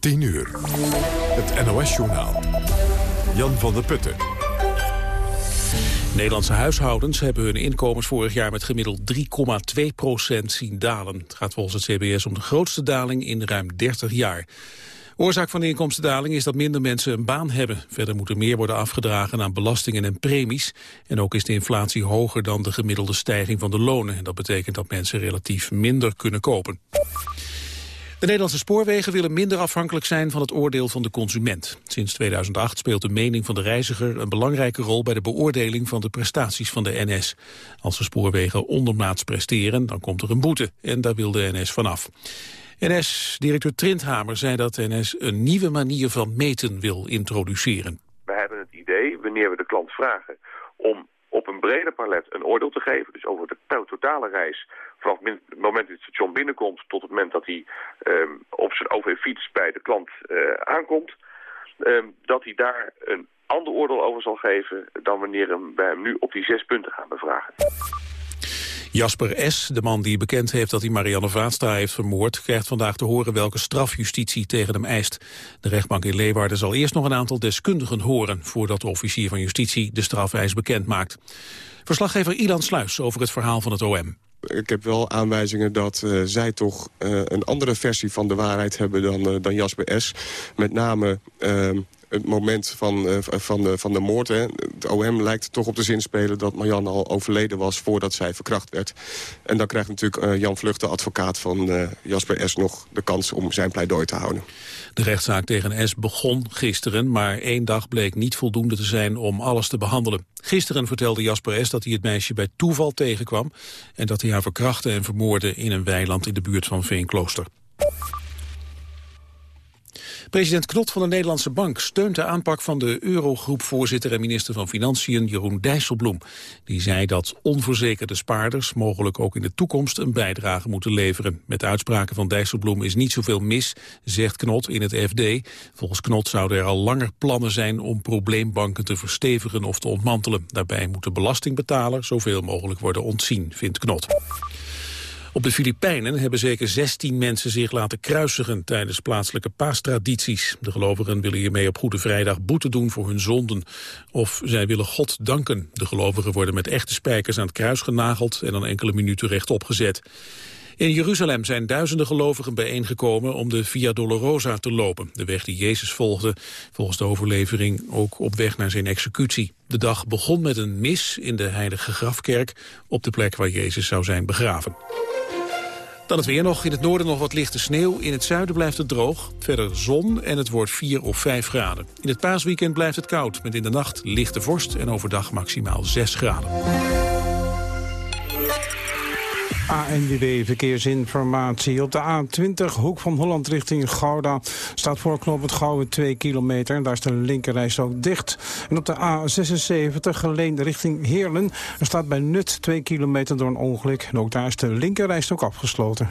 10 uur. Het NOS-journaal. Jan van der Putten. Nederlandse huishoudens hebben hun inkomens vorig jaar met gemiddeld 3,2 procent zien dalen. Het gaat volgens het CBS om de grootste daling in ruim 30 jaar. Oorzaak van de inkomstendaling is dat minder mensen een baan hebben. Verder moet er meer worden afgedragen aan belastingen en premies. En ook is de inflatie hoger dan de gemiddelde stijging van de lonen. En dat betekent dat mensen relatief minder kunnen kopen. De Nederlandse spoorwegen willen minder afhankelijk zijn van het oordeel van de consument. Sinds 2008 speelt de mening van de reiziger een belangrijke rol bij de beoordeling van de prestaties van de NS. Als de spoorwegen ondermaats presteren, dan komt er een boete en daar wil de NS vanaf. NS-directeur Trindhamer zei dat NS een nieuwe manier van meten wil introduceren. We hebben het idee, wanneer we de klant vragen om op een breder palet een oordeel te geven, dus over de totale reis, vanaf het moment dat het station binnenkomt tot het moment dat hij um, op zijn OV-fiets bij de klant uh, aankomt, um, dat hij daar een ander oordeel over zal geven dan wanneer hem, wij hem nu op die zes punten gaan bevragen. Jasper S., de man die bekend heeft dat hij Marianne Vaatstra heeft vermoord... krijgt vandaag te horen welke strafjustitie tegen hem eist. De rechtbank in Leeuwarden zal eerst nog een aantal deskundigen horen... voordat de officier van justitie de strafeis bekend maakt. Verslaggever Ilan Sluis over het verhaal van het OM. Ik heb wel aanwijzingen dat uh, zij toch uh, een andere versie van de waarheid hebben dan, uh, dan Jasper S. Met name ehm, het moment van, uh, van, de, van de moord. Hè. Het OM lijkt toch op de zin spelen dat Marianne al overleden was... voordat zij verkracht werd. En dan krijgt natuurlijk uh, Jan Vlucht, de advocaat van uh, Jasper S... nog de kans om zijn pleidooi te houden. De rechtszaak tegen S begon gisteren... maar één dag bleek niet voldoende te zijn om alles te behandelen. Gisteren vertelde Jasper S. dat hij het meisje bij toeval tegenkwam... en dat hij haar verkrachtte en vermoordde in een weiland in de buurt van Veenklooster. President Knot van de Nederlandse Bank steunt de aanpak van de Eurogroepvoorzitter en minister van Financiën Jeroen Dijsselbloem. Die zei dat onverzekerde spaarders mogelijk ook in de toekomst een bijdrage moeten leveren. Met de uitspraken van Dijsselbloem is niet zoveel mis, zegt Knot in het FD. Volgens Knot zouden er al langer plannen zijn om probleembanken te verstevigen of te ontmantelen. Daarbij moet de belastingbetaler zoveel mogelijk worden ontzien, vindt Knot. Op de Filipijnen hebben zeker 16 mensen zich laten kruisigen tijdens plaatselijke paastradities. De gelovigen willen hiermee op Goede Vrijdag boete doen voor hun zonden. Of zij willen God danken. De gelovigen worden met echte spijkers aan het kruis genageld en dan enkele minuten rechtop gezet. In Jeruzalem zijn duizenden gelovigen bijeengekomen om de Via Dolorosa te lopen. De weg die Jezus volgde, volgens de overlevering ook op weg naar zijn executie. De dag begon met een mis in de heilige grafkerk op de plek waar Jezus zou zijn begraven. Dan het weer nog. In het noorden nog wat lichte sneeuw. In het zuiden blijft het droog. Verder zon en het wordt 4 of 5 graden. In het paasweekend blijft het koud. Met in de nacht lichte vorst en overdag maximaal 6 graden. ANWB Verkeersinformatie. Op de A20 Hoek van Holland richting Gouda staat voor knooppunt Gouwen 2 kilometer. En daar is de linkerreis ook dicht. En op de A76 Geleen richting Heerlen er staat bij Nut 2 kilometer door een ongeluk. En ook daar is de linkerreis ook afgesloten.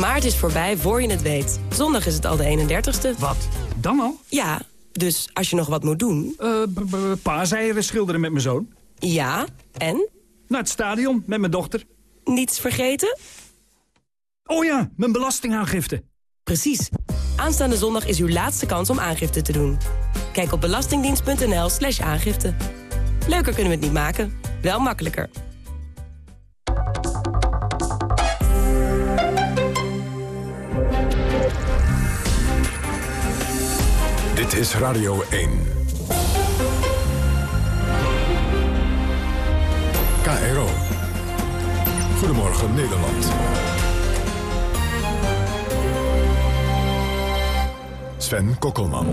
Maart is voorbij voor je het weet. Zondag is het al de 31ste. Wat? Dan al? Ja, dus als je nog wat moet doen... Uh, paaseieren schilderen met mijn zoon. Ja, en? Naar het stadion met mijn dochter. Niets vergeten? Oh ja, mijn belastingaangifte. Precies. Aanstaande zondag is uw laatste kans om aangifte te doen. Kijk op belastingdienst.nl slash aangifte. Leuker kunnen we het niet maken, wel makkelijker. Dit is Radio 1. KRO. Goedemorgen Nederland. Sven Kokkelman.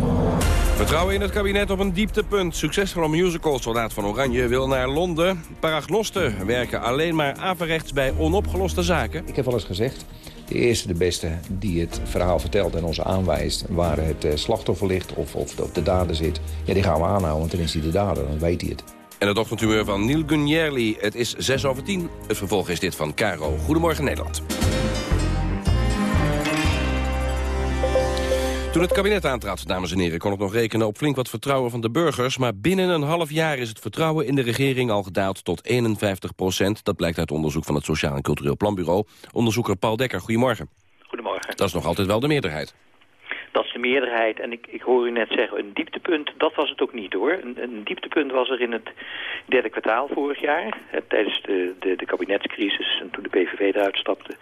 Vertrouwen in het kabinet op een dieptepunt. Succesvolle musical Soldaat van Oranje wil naar Londen. Paragnosten werken alleen maar averechts bij onopgeloste zaken. Ik heb al eens gezegd, de eerste de beste die het verhaal vertelt en ons aanwijst... waar het eh, slachtoffer ligt of, of, de dader zit, ja, die gaan we aanhouden, want dan is hij de dader, dan weet hij het. En het ochtendhumeur van Neil Gunjerli. Het is 6 over 10. Het vervolg is dit van Caro. Goedemorgen Nederland. Toen het kabinet aantrad, dames en heren, kon het nog rekenen op flink wat vertrouwen van de burgers. Maar binnen een half jaar is het vertrouwen in de regering al gedaald tot 51 procent. Dat blijkt uit onderzoek van het Sociaal en Cultureel Planbureau. Onderzoeker Paul Dekker, goedemorgen. Goedemorgen. Dat is nog altijd wel de meerderheid. Dat is de meerderheid. En ik, ik hoor u net zeggen, een dieptepunt, dat was het ook niet hoor. Een, een dieptepunt was er in het derde kwartaal vorig jaar. Hè, tijdens de, de, de kabinetscrisis en toen de PVV eruit stapte.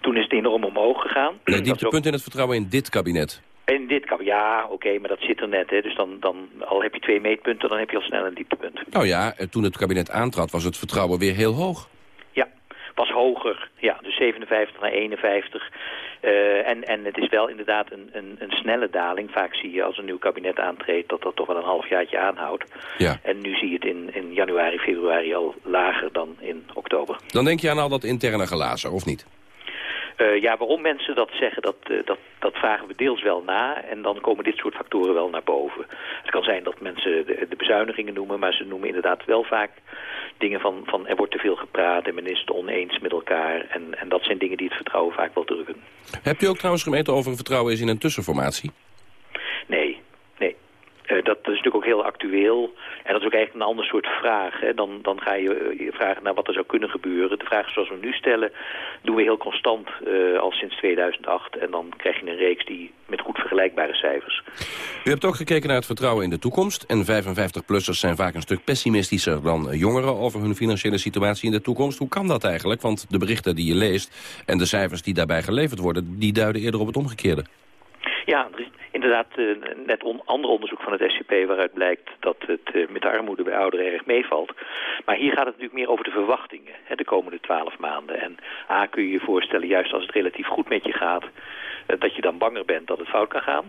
Toen is het enorm omhoog gegaan. Een dieptepunt in het vertrouwen in dit kabinet. In dit kan, ja, oké, maar dat zit er net. Hè. Dus dan, dan, al heb je twee meetpunten, dan heb je al snel een dieptepunt. Nou ja, toen het kabinet aantrad was het vertrouwen weer heel hoog. Ja, was hoger. Ja, dus 57 naar 51. Uh, en, en het is wel inderdaad een, een, een, snelle daling. Vaak zie je als een nieuw kabinet aantreedt dat dat toch wel een halfjaartje aanhoudt. Ja. En nu zie je het in, in januari, februari al lager dan in oktober. Dan denk je aan al dat interne glazen, of niet? Uh, ja, waarom mensen dat zeggen, dat, uh, dat, dat vragen we deels wel na. En dan komen dit soort factoren wel naar boven. Het kan zijn dat mensen de, de bezuinigingen noemen, maar ze noemen inderdaad wel vaak dingen van, van er wordt te veel gepraat en men is het oneens met elkaar. En, en dat zijn dingen die het vertrouwen vaak wel drukken. Hebt u ook trouwens gemeten of er vertrouwen is in een tussenformatie? Nee, nee. Uh, dat is natuurlijk ook heel actueel. En dat is ook eigenlijk een ander soort vraag. Hè. Dan, dan ga je uh, vragen naar wat er zou kunnen gebeuren. De vraag zoals we nu stellen, doen we heel constant uh, al sinds 2008. En dan krijg je een reeks die met goed vergelijkbare cijfers. U hebt ook gekeken naar het vertrouwen in de toekomst. En 55-plussers zijn vaak een stuk pessimistischer dan jongeren over hun financiële situatie in de toekomst. Hoe kan dat eigenlijk? Want de berichten die je leest en de cijfers die daarbij geleverd worden, die duiden eerder op het omgekeerde. Ja, er is inderdaad uh, net on ander onderzoek van het SCP waaruit blijkt dat het uh, met de armoede bij ouderen erg meevalt. Maar hier gaat het natuurlijk meer over de verwachtingen hè, de komende twaalf maanden. En A kun je je voorstellen, juist als het relatief goed met je gaat, dat je dan banger bent dat het fout kan gaan.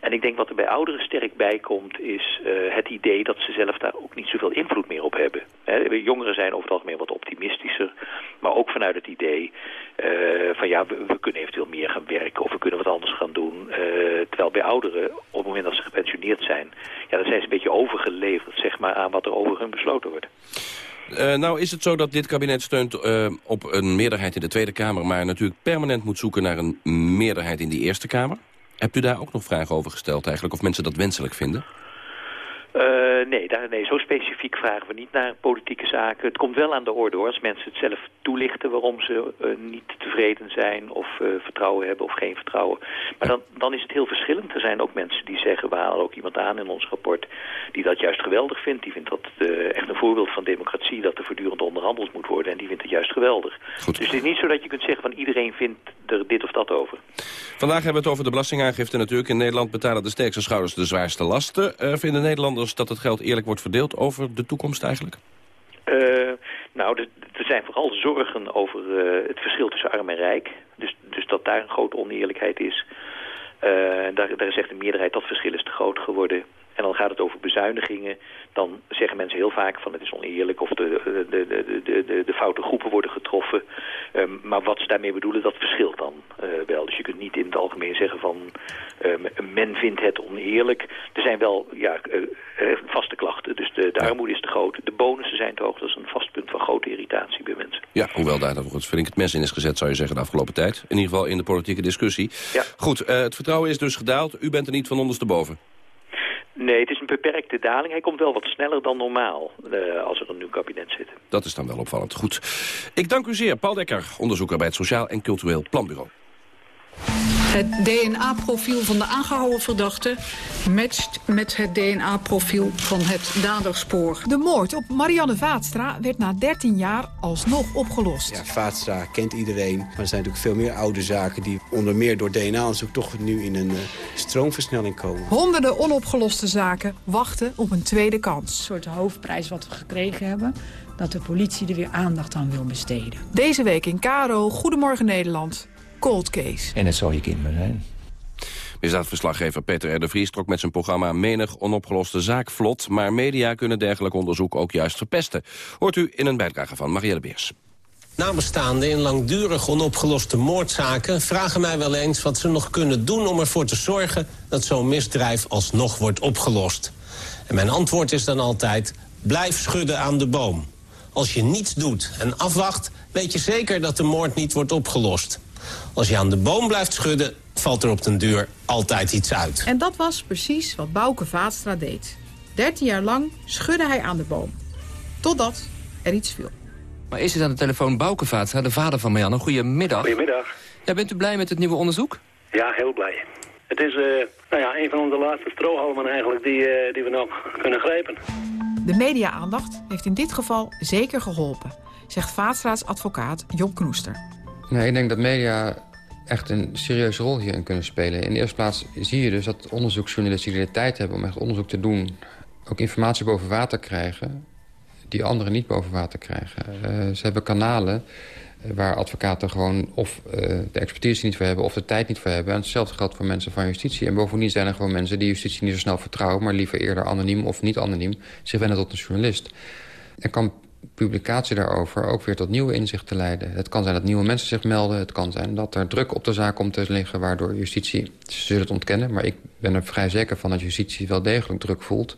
En ik denk wat er bij ouderen sterk bij komt is uh, het idee dat ze zelf daar ook niet zoveel invloed meer op hebben. He, jongeren zijn over het algemeen wat optimistischer, maar ook vanuit het idee uh, van ja, we, kunnen eventueel meer gaan werken of we kunnen wat anders gaan doen. Terwijl bij ouderen, op het moment dat ze gepensioneerd zijn, ja, dan zijn ze een beetje overgeleverd zeg maar, aan wat er over hun besloten wordt. Uh, nou is het zo dat dit kabinet steunt uh, op een meerderheid in de Tweede Kamer... maar natuurlijk permanent moet zoeken naar een meerderheid in die Eerste Kamer. Hebt u daar ook nog vragen over gesteld eigenlijk? Of mensen dat wenselijk vinden? Uh, nee, daar, nee, zo specifiek vragen we niet naar politieke zaken. Het komt wel aan de orde hoor, als mensen het zelf toelichten waarom ze uh, niet tevreden zijn of uh, vertrouwen hebben of geen vertrouwen. Maar dan, dan is het heel verschillend. Er zijn ook mensen die zeggen, we halen ook iemand aan in ons rapport die dat juist geweldig vindt. Die vindt dat echt een voorbeeld van democratie, dat er voortdurend onderhandeld moet worden en die vindt het juist geweldig. Goed. Dus het is niet zo dat je kunt zeggen van iedereen vindt er dit of dat over. Vandaag hebben we het over de belastingaangifte natuurlijk. In Nederland betalen de sterkste schouders de zwaarste lasten. vinden Nederlanders dat het geld eerlijk wordt verdeeld over de toekomst eigenlijk? Uh, nou, er zijn vooral zorgen over uh, het verschil tussen arm en rijk. Dus, dus dat daar een grote oneerlijkheid is. Uh, daar, daar echt een meerderheid dat verschil is te groot geworden. En dan gaat het over bezuinigingen, dan zeggen mensen heel vaak van het is oneerlijk of de, de, de, de, de, de foute groepen worden getroffen. Um, maar wat ze daarmee bedoelen, dat verschilt dan uh, wel. Dus je kunt niet in het algemeen zeggen van um, men vindt het oneerlijk. Er zijn wel ja, uh, vaste klachten, dus de, de armoede is te groot. De bonussen zijn te hoog, dat is een vast punt van grote irritatie bij mensen. Ja, hoewel daar nog ik het mes in is gezet, zou je zeggen, de afgelopen tijd. In ieder geval in de politieke discussie. Ja. Goed, uh, het vertrouwen is dus gedaald. U bent er niet van ondersteboven. Nee, het is een beperkte daling. Hij komt wel wat sneller dan normaal uh, als er een nieuw kabinet zit. Dat is dan wel opvallend. Goed. Ik dank u zeer, Paul Dekker, onderzoeker bij het Sociaal en Cultureel Planbureau. Het DNA-profiel van de aangehouden verdachte matcht met het DNA-profiel van het daderspoor. De moord op Marianne Vaatstra werd na 13 jaar alsnog opgelost. Ja, Vaatstra kent iedereen, maar er zijn natuurlijk veel meer oude zaken... die onder meer door DNA-onderzoek toch nu in een uh, stroomversnelling komen. Honderden onopgeloste zaken wachten op een tweede kans. Een soort hoofdprijs wat we gekregen hebben dat de politie er weer aandacht aan wil besteden. Deze week in Karo, Goedemorgen Nederland. Cold Case. En het zal je kind maar zijn. Misdaadverslaggever Peter R. de Vries trok met zijn programma menig onopgeloste zaak vlot... maar media kunnen dergelijk onderzoek ook juist verpesten. Hoort u in een bijdrage van Marielle Beers. Nabestaanden in langdurig onopgeloste moordzaken vragen mij wel eens wat ze nog kunnen doen om ervoor te zorgen dat zo'n misdrijf alsnog wordt opgelost. En mijn antwoord is dan altijd, blijf schudden aan de boom. Als je niets doet en afwacht, weet je zeker dat de moord niet wordt opgelost. Als je aan de boom blijft schudden, valt er op den duur altijd iets uit. En dat was precies wat Bouke Vaatstra deed. 13 jaar lang schudde hij aan de boom. Totdat er iets viel. Maar is het aan de telefoon Bouke Vaatstra, de vader van Marianne? Goedemiddag. Goedemiddag. Ja, bent u blij met het nieuwe onderzoek? Ja, heel blij. Het is uh, nou ja, een van onze laatste strohalmen eigenlijk die, uh, die we nog kunnen grijpen. De media-aandacht heeft in dit geval zeker geholpen, zegt Vaatstra's advocaat Job Knoester. Nee, ik denk dat media echt een serieuze rol hierin kunnen spelen. In de eerste plaats zie je dus dat onderzoeksjournalisten die de tijd hebben... om echt onderzoek te doen, ook informatie boven water krijgen... die anderen niet boven water krijgen. Uh, ze hebben kanalen waar advocaten gewoon of uh, de expertise niet voor hebben... of de tijd niet voor hebben. En hetzelfde geldt voor mensen van justitie. En bovendien zijn er gewoon mensen die justitie niet zo snel vertrouwen... maar liever eerder anoniem of niet anoniem zich wenden tot een journalist. Er kan publicatie daarover ook weer tot nieuwe inzichten leiden. Het kan zijn dat nieuwe mensen zich melden. Het kan zijn dat er druk op de zaak komt te liggen... waardoor justitie, ze zullen het ontkennen... maar ik ben er vrij zeker van dat justitie wel degelijk druk voelt.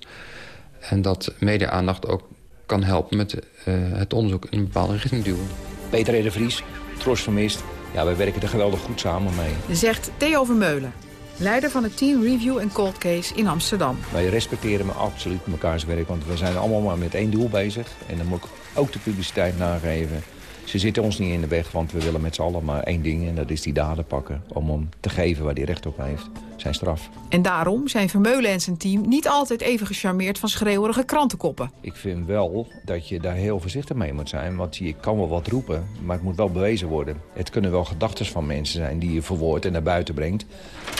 En dat media-aandacht ook kan helpen met uh, het onderzoek in een bepaalde richting duwen. Peter de Vries, Tros Vermist. Ja, wij werken er geweldig goed samen mee. Zegt Theo Vermeulen, leider van het team Review en Cold Case in Amsterdam. Wij respecteren me absoluut mekaars werk, want we zijn allemaal maar met één doel bezig. En dan moet ik ook de publiciteit nageven. Ze zitten ons niet in de weg, want we willen met z'n allen maar één ding... en dat is die daden pakken, om hem te geven waar hij recht op heeft. Zijn straf. En daarom zijn Vermeulen en zijn team niet altijd even gecharmeerd van schreeuwerige krantenkoppen. Ik vind wel dat je daar heel voorzichtig mee moet zijn, want je kan wel wat roepen, maar het moet wel bewezen worden. Het kunnen wel gedachten van mensen zijn die je verwoordt en naar buiten brengt.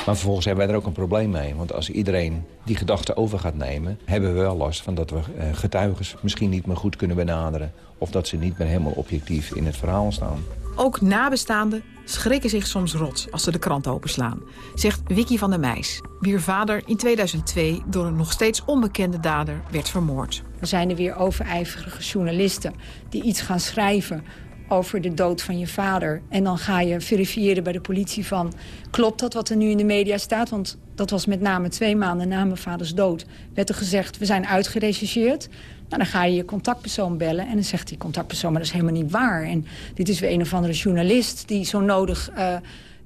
Maar vervolgens hebben wij er ook een probleem mee, want als iedereen die gedachten over gaat nemen... hebben we wel last van dat we getuigen misschien niet meer goed kunnen benaderen... of dat ze niet meer helemaal objectief in het verhaal staan. Ook nabestaanden schrikken zich soms rot als ze de krant openslaan, zegt Vicky van der Meijs, wier vader in 2002 door een nog steeds onbekende dader werd vermoord. Er zijn er weer overijverige journalisten die iets gaan schrijven over de dood van je vader. En dan ga je verifiëren bij de politie van... klopt dat wat er nu in de media staat? Want dat was met name twee maanden na mijn vaders dood. werd er gezegd, we zijn uitgerechercheerd. Nou, dan ga je je contactpersoon bellen en dan zegt die contactpersoon... maar dat is helemaal niet waar. En dit is weer een of andere journalist die zo nodig uh,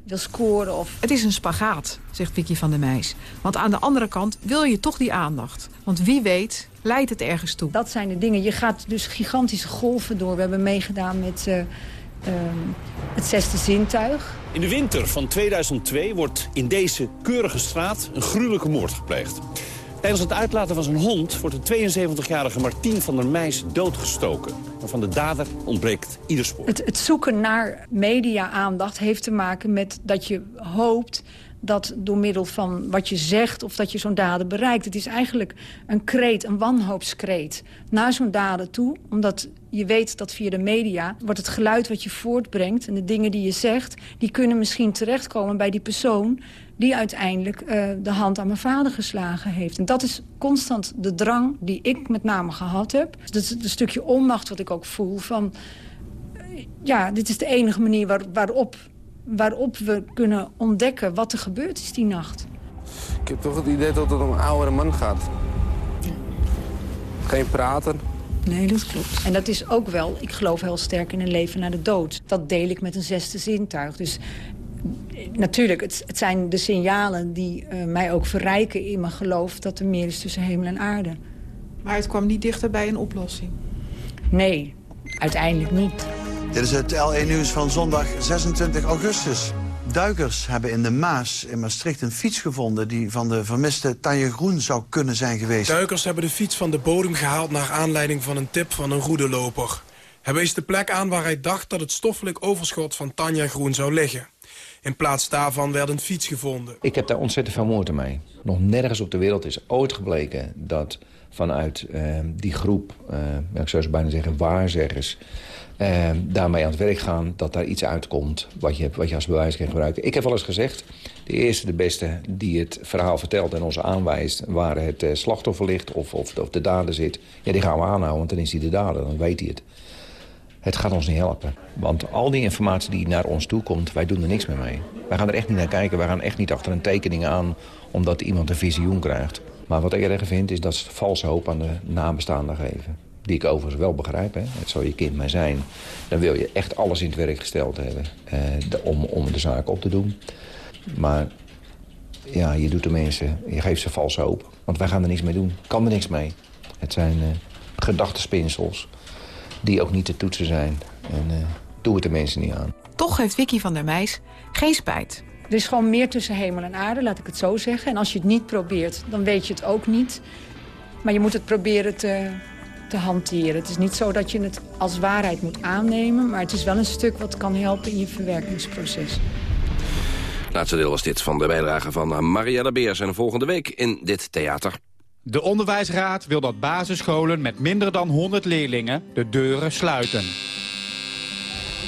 wil scoren. Of... Het is een spagaat, zegt Vicky van der Meijs. Want aan de andere kant wil je toch die aandacht. Want wie weet leidt het ergens toe. Dat zijn de dingen. Je gaat dus gigantische golven door. We hebben meegedaan met... Uh, uh, het zesde zintuig. In de winter van 2002 wordt in deze keurige straat een gruwelijke moord gepleegd. Tijdens het uitlaten van zijn hond wordt de 72-jarige Martien van der Meijs doodgestoken. Maar van de dader ontbreekt ieder spoor. Het, het zoeken naar media-aandacht heeft te maken met dat je hoopt dat door middel van wat je zegt of dat je zo'n daden bereikt. Het is eigenlijk een kreet, een wanhoopskreet naar zo'n daden toe. Omdat je weet dat via de media wordt het geluid wat je voortbrengt... en de dingen die je zegt, die kunnen misschien terechtkomen bij die persoon... die uiteindelijk uh, de hand aan mijn vader geslagen heeft. En dat is constant de drang die ik met name gehad heb. Dat is een stukje onmacht wat ik ook voel van... ja, dit is de enige manier waar, waarop waarop we kunnen ontdekken wat er gebeurd is die nacht. Ik heb toch het idee dat het om een oudere man gaat. Geen praten. Nee, dat klopt. En dat is ook wel, ik geloof heel sterk in een leven na de dood. Dat deel ik met een zesde zintuig. Dus natuurlijk, het, het zijn de signalen die uh, mij ook verrijken in mijn geloof... dat er meer is tussen hemel en aarde. Maar het kwam niet dichter bij een oplossing? Nee, uiteindelijk niet. Dit is het LE-nieuws van zondag 26 augustus. Duikers hebben in de Maas in Maastricht een fiets gevonden... die van de vermiste Tanje Groen zou kunnen zijn geweest. Duikers hebben de fiets van de bodem gehaald... naar aanleiding van een tip van een roedeloper. Hij wees de plek aan waar hij dacht dat het stoffelijk overschot van Tanja Groen zou liggen. In plaats daarvan werd een fiets gevonden. Ik heb daar ontzettend veel moeite mee. Nog nergens op de wereld is ooit gebleken dat vanuit uh, die groep... Uh, ik zou ze bijna zeggen waarzeggers uh, daarmee aan het werk gaan, dat daar iets uitkomt wat je, wat je als bewijs kan gebruiken. Ik heb wel eens gezegd, de eerste, de beste die het verhaal vertelt en ons aanwijst... waar het uh, slachtoffer ligt of, of, of de dader zit, ja, die gaan we aanhouden, want dan is hij de dader, dan weet hij het. Het gaat ons niet helpen. Want al die informatie die naar ons toe komt, wij doen er niks meer mee. Wij gaan er echt niet naar kijken, wij gaan echt niet achter een tekening aan... omdat iemand een visioen krijgt. Maar wat ik erg vind, is dat ze valse hoop aan de nabestaanden geven die ik overigens wel begrijp, hè. het zou je kind maar zijn... dan wil je echt alles in het werk gesteld hebben eh, om, om de zaak op te doen. Maar ja, je doet de mensen, je geeft ze valse hoop. Want wij gaan er niks mee doen, kan er niks mee. Het zijn uh, gedachtenspinsels die ook niet te toetsen zijn. En uh, doe het de mensen niet aan. Toch heeft Vicky van der Meijs geen spijt. Er is gewoon meer tussen hemel en aarde, laat ik het zo zeggen. En als je het niet probeert, dan weet je het ook niet. Maar je moet het proberen te, te hanteren. Het is niet zo dat je het als waarheid moet aannemen... maar het is wel een stuk wat kan helpen in je verwerkingsproces. Laatste deel was dit van de bijdrage van Marielle Beers. En volgende week in dit theater. De Onderwijsraad wil dat basisscholen met minder dan 100 leerlingen de deuren sluiten.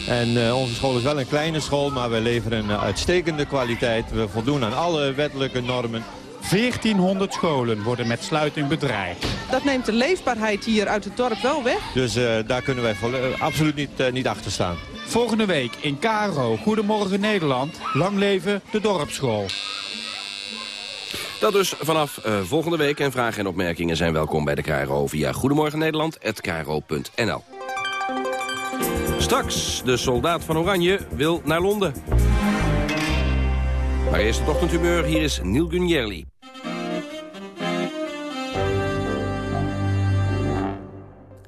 En uh, onze school is wel een kleine school, maar we leveren een uitstekende kwaliteit. We voldoen aan alle wettelijke normen. 1400 scholen worden met sluiting bedreigd. Dat neemt de leefbaarheid hier uit het dorp wel weg. Dus uh, daar kunnen wij uh, absoluut niet, uh, niet achter staan. Volgende week in Karo, Goedemorgen Nederland. Lang leven de dorpsschool. Dat dus vanaf uh, volgende week. En vragen en opmerkingen zijn welkom bij de KRO via Goedemorgen Nederland@kro.nl. Straks, de soldaat van Oranje wil naar Londen. Maar eerst het ochtendhumeur, hier is Neil Gunjerli.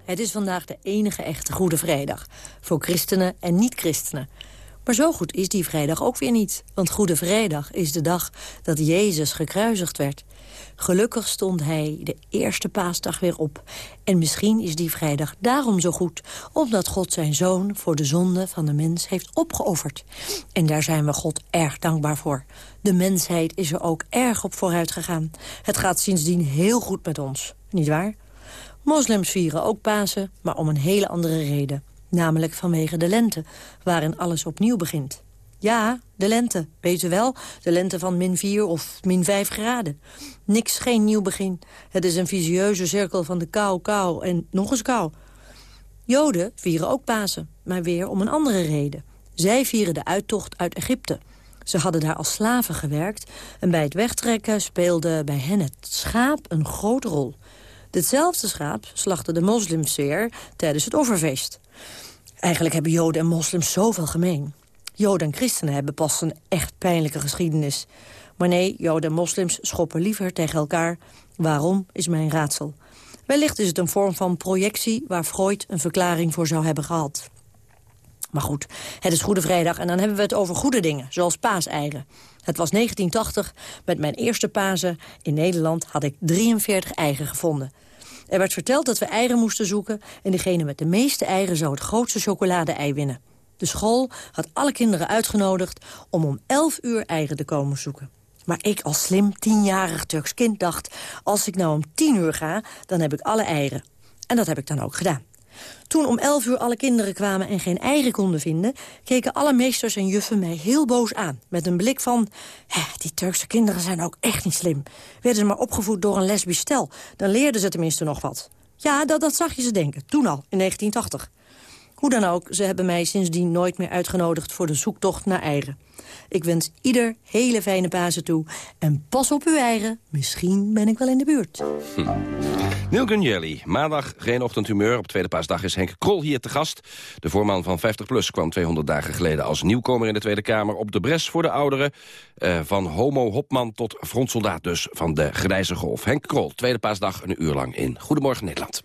Het is vandaag de enige echte Goede Vrijdag. Voor christenen en niet-christenen. Maar zo goed is die vrijdag ook weer niet. Want Goede Vrijdag is de dag dat Jezus gekruisigd werd. Gelukkig stond hij de eerste paasdag weer op. En misschien is die vrijdag daarom zo goed. Omdat God zijn zoon voor de zonde van de mens heeft opgeofferd. En daar zijn we God erg dankbaar voor. De mensheid is er ook erg op vooruit gegaan. Het gaat sindsdien heel goed met ons, niet waar? Moslims vieren ook Pasen, maar om een hele andere reden. Namelijk vanwege de lente, waarin alles opnieuw begint. Ja, de lente, weet wel. De lente van min 4 of min 5 graden. Niks, geen nieuw begin. Het is een visieuze cirkel van de kou, kou en nog eens kou. Joden vieren ook Pasen, maar weer om een andere reden. Zij vieren de uittocht uit Egypte. Ze hadden daar als slaven gewerkt en bij het wegtrekken speelde bij hen het schaap een grote rol. Ditzelfde schaap slachten de moslims weer tijdens het offerfeest. Eigenlijk hebben Joden en moslims zoveel gemeen. Joden en christenen hebben pas een echt pijnlijke geschiedenis. Maar nee, Joden en moslims schoppen liever tegen elkaar. Waarom, is mijn raadsel. Wellicht is het een vorm van projectie... waar Freud een verklaring voor zou hebben gehad. Maar goed, het is Goede Vrijdag en dan hebben we het over goede dingen, zoals paaseieren. Het was 1980, met mijn eerste Pasen in Nederland had ik 43 eieren gevonden. Er werd verteld dat we eieren moesten zoeken... en degene met de meeste eieren zou het grootste chocolade-ei winnen. De school had alle kinderen uitgenodigd om om 11 uur eieren te komen zoeken. Maar ik als slim tienjarig Turks kind dacht... als ik nou om tien uur ga, dan heb ik alle eieren. En dat heb ik dan ook gedaan. Toen om elf uur alle kinderen kwamen en geen eieren konden vinden... keken alle meesters en juffen mij heel boos aan. Met een blik van, die Turkse kinderen zijn ook echt niet slim. Werden ze maar opgevoed door een lesbisch stel, dan leerden ze tenminste nog wat. Ja, dat, dat zag je ze denken, toen al, in 1980. Hoe dan ook, ze hebben mij sindsdien nooit meer uitgenodigd... voor de zoektocht naar eieren. Ik wens ieder hele fijne Pasen toe. En pas op uw eieren, misschien ben ik wel in de buurt. Hm. Neil maandag geen ochtendhumeur. Op tweede paasdag is Henk Krol hier te gast. De voorman van 50PLUS kwam 200 dagen geleden als nieuwkomer in de Tweede Kamer... op de bres voor de ouderen. Uh, van homo-hopman tot frontsoldaat dus van de grijze golf. Henk Krol, tweede paasdag een uur lang in Goedemorgen Nederland.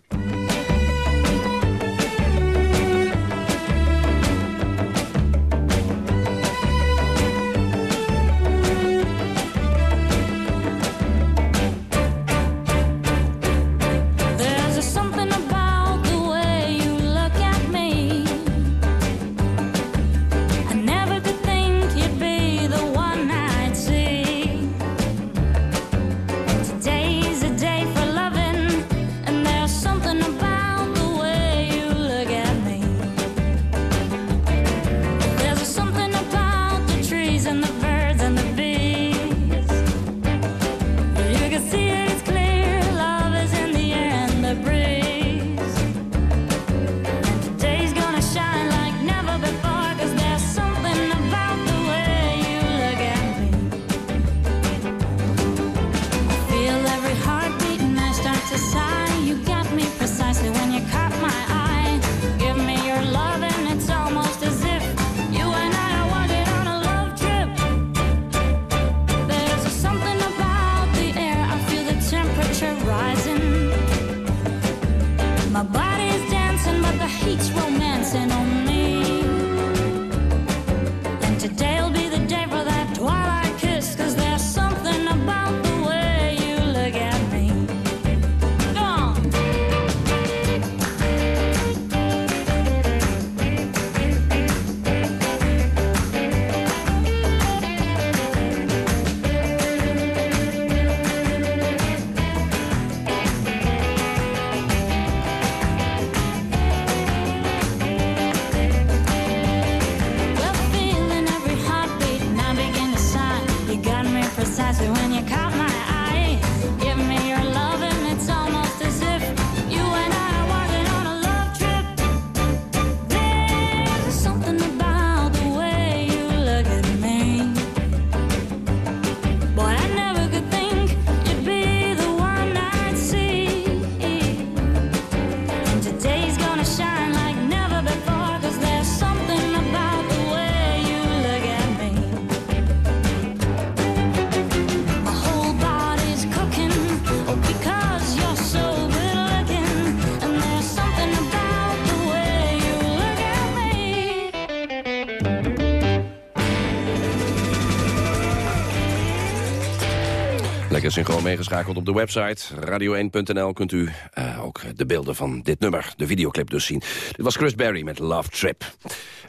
Synchroon meegeschakeld op de website. Radio1.nl kunt u uh, ook de beelden van dit nummer, de videoclip dus zien. Dit was Chris Berry met Love Trip.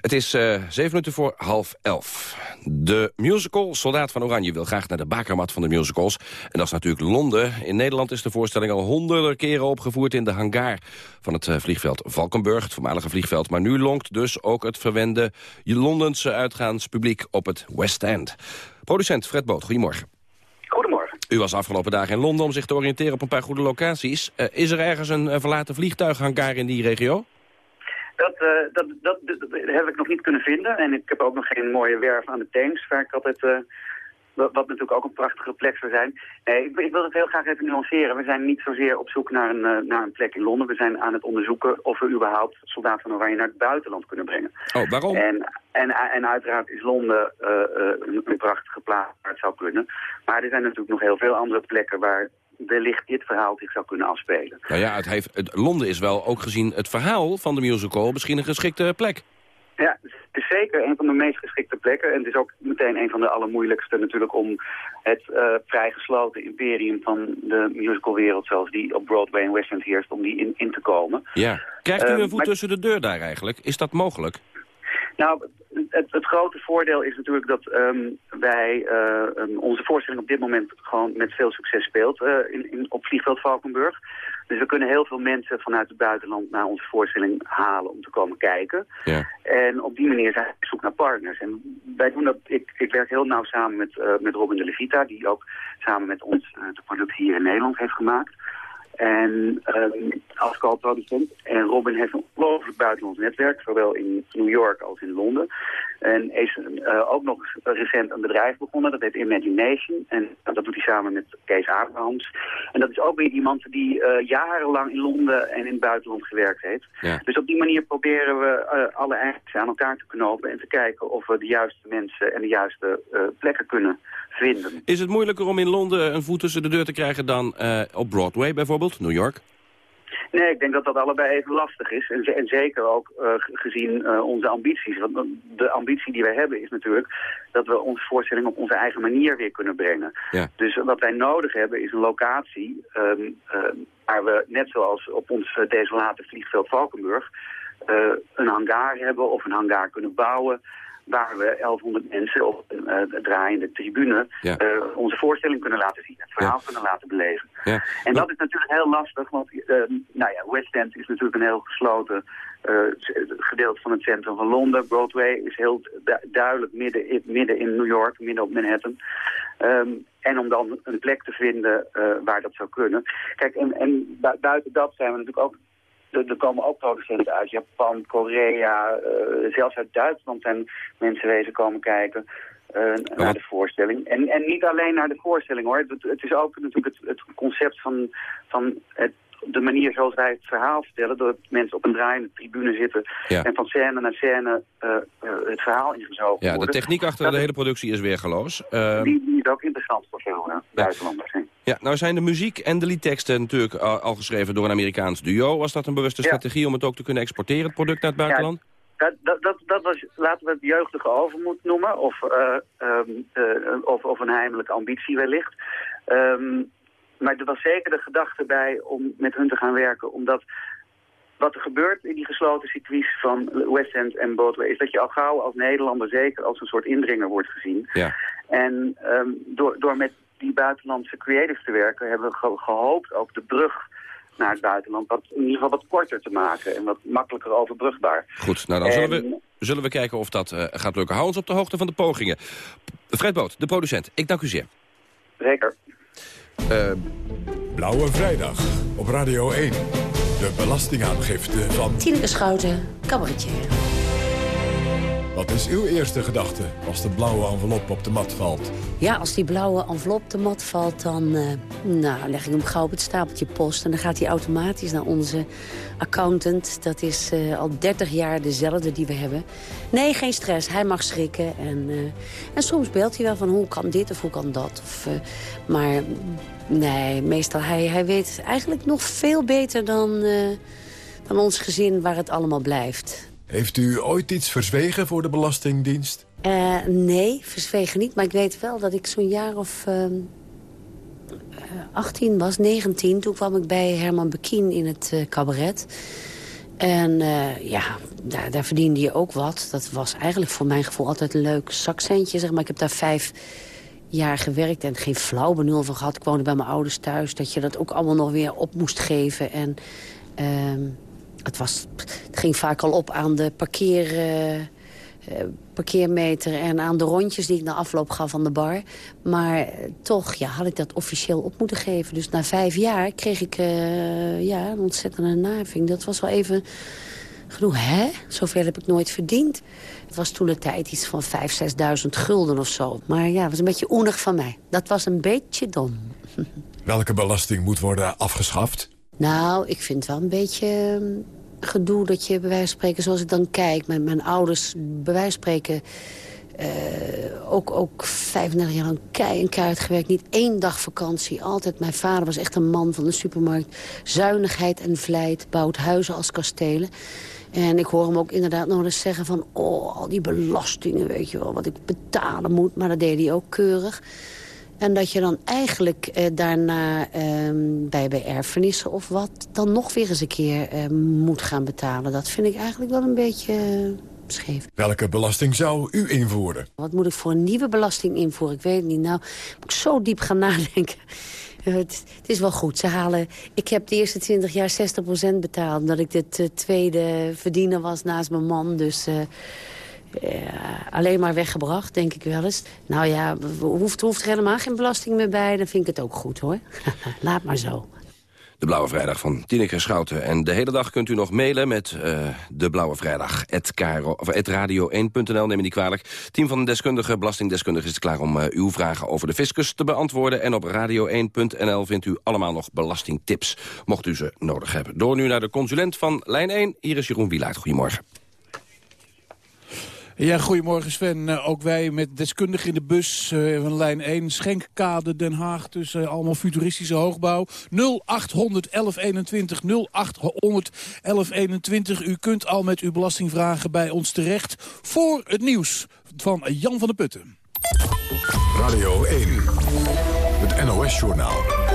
Het is uh, zeven minuten voor half elf. De musical Soldaat van Oranje wil graag naar de bakermat van de musicals. En dat is natuurlijk Londen. In Nederland is de voorstelling al honderden keren opgevoerd... in de hangar van het uh, vliegveld Valkenburg, het voormalige vliegveld. Maar nu lonkt dus ook het verwende Londense uitgaanspubliek op het West End. Producent Fred Boot, goedemorgen. U was afgelopen dagen in Londen om zich te oriënteren op een paar goede locaties. Uh, is er ergens een uh, verlaten vliegtuighangar in die regio? Dat, uh, dat, dat, dat, heb ik nog niet kunnen vinden. En ik heb ook nog geen mooie werf aan de Theems, waar ik altijd wat, natuurlijk ook een prachtige plek zou zijn. Nee, ik, ik, wil het heel graag even nuanceren. We zijn niet zozeer op zoek naar een, uh, naar een plek in Londen. We zijn aan het onderzoeken of we überhaupt soldaten van Oranje naar het buitenland kunnen brengen. Oh, waarom? En, en, en uiteraard is Londen uh, uh, een prachtige plaats waar het zou kunnen. Maar er zijn natuurlijk nog heel veel andere plekken waar wellicht dit verhaal zich zou kunnen afspelen. Nou ja, het heeft, het, Londen is wel ook gezien het verhaal van de musical misschien een geschikte plek. Ja, het is zeker een van de meest geschikte plekken. En het is ook meteen een van de allermoeilijkste natuurlijk om het uh, vrijgesloten imperium van de musicalwereld zoals die op Broadway en West End heerst, om die in, in te komen. Ja. Krijgt u een ehm, voet tussen de deur daar eigenlijk? Is dat mogelijk? Nou, het, het, grote voordeel is natuurlijk dat ehm, wij uh, onze voorstelling op dit moment gewoon met veel succes speelt uh, in, in, op vliegveld Valkenburg. Dus we kunnen heel veel mensen vanuit het buitenland naar onze voorstelling halen om te komen kijken. Ja. En op die manier zijn we op zoek naar partners. En wij doen dat, ik, ik werk heel nauw samen met, uh, met Robin de Levita, die ook samen met ons de productie hier in Nederland heeft gemaakt. En um, als co-producent. En Robin heeft een ongelooflijk buitenlands netwerk, zowel in New York als in Londen. En is uh, ook nog recent een bedrijf begonnen, dat heet Imagination. En dat doet hij samen met Kees Abrahams. En dat is ook weer iemand die uh, jarenlang in Londen en in het buitenland gewerkt heeft. Ja. Dus op die manier proberen we uh, alle eindjes aan elkaar te knopen... en te kijken of we de juiste mensen en de juiste plekken kunnen vinden. Is het moeilijker om in Londen een voet tussen de deur te krijgen dan op Broadway bijvoorbeeld, New York? Nee, ik denk dat dat allebei even lastig is. En, en zeker ook uh, gezien uh, onze ambities. Want de ambitie die wij hebben is natuurlijk dat we onze voorstelling op onze eigen manier weer kunnen brengen. Ja. Dus wat wij nodig hebben is een locatie um, uh, waar we net zoals op ons desolate vliegveld Valkenburg een hangar hebben of een hangar kunnen bouwen waar we 1100 mensen op een uh, draaiende tribune ja. uh, onze voorstelling kunnen laten zien. Het verhaal ja. kunnen laten beleven. Ja. En dat is natuurlijk heel lastig, want uh, nou ja, West End is natuurlijk een heel gesloten gedeelte van het centrum van Londen. Broadway is heel du duidelijk midden in, midden in New York, midden op Manhattan. Um, en om dan een plek te vinden waar dat zou kunnen. Kijk, en, en bu buiten dat zijn we natuurlijk ook er komen ook producenten uit Japan, Korea, uh, zelfs uit Duitsland zijn mensen wezen komen kijken uh, naar de voorstelling. En, en niet alleen naar de voorstelling hoor. Het, het is ook natuurlijk het, het concept van, van het, de manier zoals wij het verhaal vertellen. Dat mensen op een draaiende tribune zitten ja. en van scène naar scène uh, het verhaal ingezogen ja, worden. De techniek achter dat de hele productie is weergeloos. Uh, die, die is ook interessant voor veel buitenlanders. Ja. Ja, nou zijn de muziek en de liedteksten natuurlijk al, al, geschreven door een Amerikaans duo. Was dat een bewuste ja. strategie om het ook te kunnen exporteren, het product naar het buitenland? Ja, dat, dat, dat was, laten we het jeugdige overmoed noemen, of, uh, um, uh, of, of een heimelijke ambitie wellicht. Um, maar er was zeker de gedachte bij om met hun te gaan werken, omdat wat er gebeurt in die gesloten circuits van West End en Broadway... is dat je al gauw als Nederlander zeker als een soort indringer wordt gezien. Ja. En um, door, door met die buitenlandse creatives te werken... hebben we ge gehoopt ook de brug naar het buitenland... Wat, in ieder geval wat korter te maken en wat makkelijker overbrugbaar. Goed, nou dan en... zullen, we, zullen we kijken of dat uh, gaat lukken. Hou ons op de hoogte van de pogingen. Fred Boot, de producent, ik dank u zeer. Zeker. Uh, Blauwe Vrijdag op Radio 1. De belastingaangifte van... Tineke Schouten, cabaretier. Wat is uw eerste gedachte als de blauwe envelop op de mat valt? Ja, als die blauwe envelop op de mat valt, dan uh, nou, leg ik hem gauw op het stapeltje post. En dan gaat hij automatisch naar onze accountant. Dat is uh, al 30 jaar dezelfde die we hebben. Nee, geen stress. Hij mag schrikken. En, uh, en soms belt hij wel van hoe kan dit of hoe kan dat. Of, maar nee, meestal hij, hij weet eigenlijk nog veel beter dan, dan ons gezin waar het allemaal blijft. Heeft u ooit iets verzwegen voor de Belastingdienst? Uh, nee, verzwegen niet. Maar ik weet wel dat ik zo'n jaar of uh, 18 was, 19. Toen kwam ik bij Herman Bekien in het uh, cabaret. En ja, daar, daar verdiende je ook wat. Dat was eigenlijk voor mijn gevoel altijd een leuk zakcentje. Zeg maar. Ik heb daar vijf jaar gewerkt en geen flauw benul van gehad. Ik woonde bij mijn ouders thuis. Dat je dat ook allemaal nog weer op moest geven. En... Het, was, ging vaak al op aan de uh, uh, parkeermeter en aan de rondjes die ik na afloop gaf van de bar. Maar uh, toch ja, had ik dat officieel op moeten geven. Dus na vijf jaar kreeg ik ja, een ontzettende naving. Dat was wel even genoeg. Hè? Zoveel heb ik nooit verdiend. Het was toen de tijd iets van 5.000, 6.000 gulden of zo. Maar ja, het was een beetje oenig van mij. Dat was een beetje dom. Welke belasting moet worden afgeschaft? Nou, ik vind wel een beetje gedoe dat je bij wijze van spreken, zoals ik dan kijk... met mijn ouders bij wijze van spreken uh, ook, ook 35 jaar lang kei en keihard gewerkt. Niet één dag vakantie, altijd. Mijn vader was echt een man van de supermarkt. Zuinigheid en vlijt, bouwt huizen als kastelen. En ik hoor hem ook inderdaad nog eens zeggen van... oh, al die belastingen, weet je wel, wat ik betalen moet. Maar dat deed hij ook keurig. En dat je dan eigenlijk eh, daarna eh, bij, bij erfenissen of wat... dan nog weer eens een keer eh, moet gaan betalen. Dat vind ik eigenlijk wel een beetje beschreven. Welke belasting zou u invoeren? Wat moet ik voor een nieuwe belasting invoeren? Ik weet het niet. Nou, moet ik zo diep gaan nadenken. Het, het, is wel goed. Ze halen, ik heb de eerste 20 jaar 60% betaald... omdat ik de tweede verdiener was naast mijn man. Dus uh, alleen maar weggebracht, denk ik wel eens. Nou ja, hoeft, hoeft er helemaal geen belasting meer bij. Dan vind ik het ook goed, hoor. Laat maar zo. De Blauwe Vrijdag van Tineke Schouten. En de hele dag kunt u nog mailen met uh, de Blauwe Vrijdag. radio1.nl, neem me niet kwalijk. Team van deskundige, belastingdeskundige is klaar om uh, uw vragen over de fiscus te beantwoorden. En op radio1.nl vindt u allemaal nog belastingtips, mocht u ze nodig hebben. Door nu naar de consulent van Lijn 1. Hier is Jeroen Wielaert. Goedemorgen. Ja, goedemorgen Sven. Uh, ook wij met deskundigen in de bus uh, van lijn 1. Schenkkade Den Haag, dus uh, allemaal futuristische hoogbouw. 0800 1121, 0800 1121. U kunt al met uw belastingvragen bij ons terecht voor het nieuws van Jan van der Putten. Radio 1, het NOS-journaal.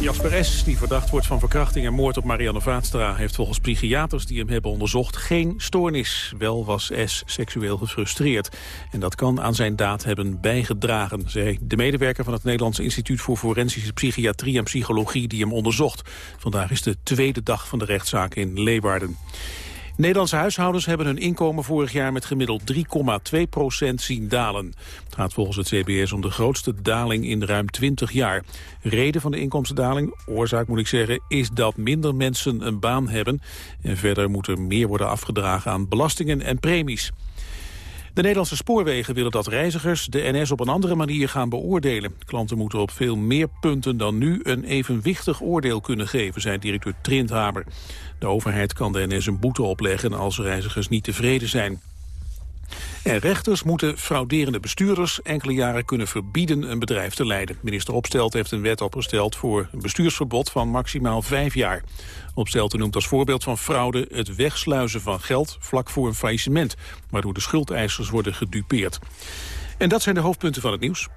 Jasper S., die verdacht wordt van verkrachting en moord op Marianne Vaatstra... heeft volgens psychiaters die hem hebben onderzocht geen stoornis. Wel was S. seksueel gefrustreerd. En dat kan aan zijn daad hebben bijgedragen, zei de medewerker... van het Nederlandse Instituut voor Forensische Psychiatrie en Psychologie... die hem onderzocht. Vandaag is de tweede dag van de rechtszaak in Leeuwarden. Nederlandse huishoudens hebben hun inkomen vorig jaar met gemiddeld 3,2 procent zien dalen. Het gaat volgens het CBS om de grootste daling in ruim 20 jaar. Reden van de inkomstendaling, oorzaak moet ik zeggen, is dat minder mensen een baan hebben. En verder moet er meer worden afgedragen aan belastingen en premies. De Nederlandse spoorwegen willen dat reizigers de NS op een andere manier gaan beoordelen. Klanten moeten op veel meer punten dan nu een evenwichtig oordeel kunnen geven, zei directeur Trindhamer. De overheid kan de NS een boete opleggen als reizigers niet tevreden zijn. En rechters moeten frauderende bestuurders enkele jaren kunnen verbieden een bedrijf te leiden. Minister Opstelt heeft een wet opgesteld voor een bestuursverbod van maximaal vijf jaar. Opstelten noemt als voorbeeld van fraude het wegsluizen van geld vlak voor een faillissement, waardoor de schuldeisers worden gedupeerd. En dat zijn de hoofdpunten van het nieuws.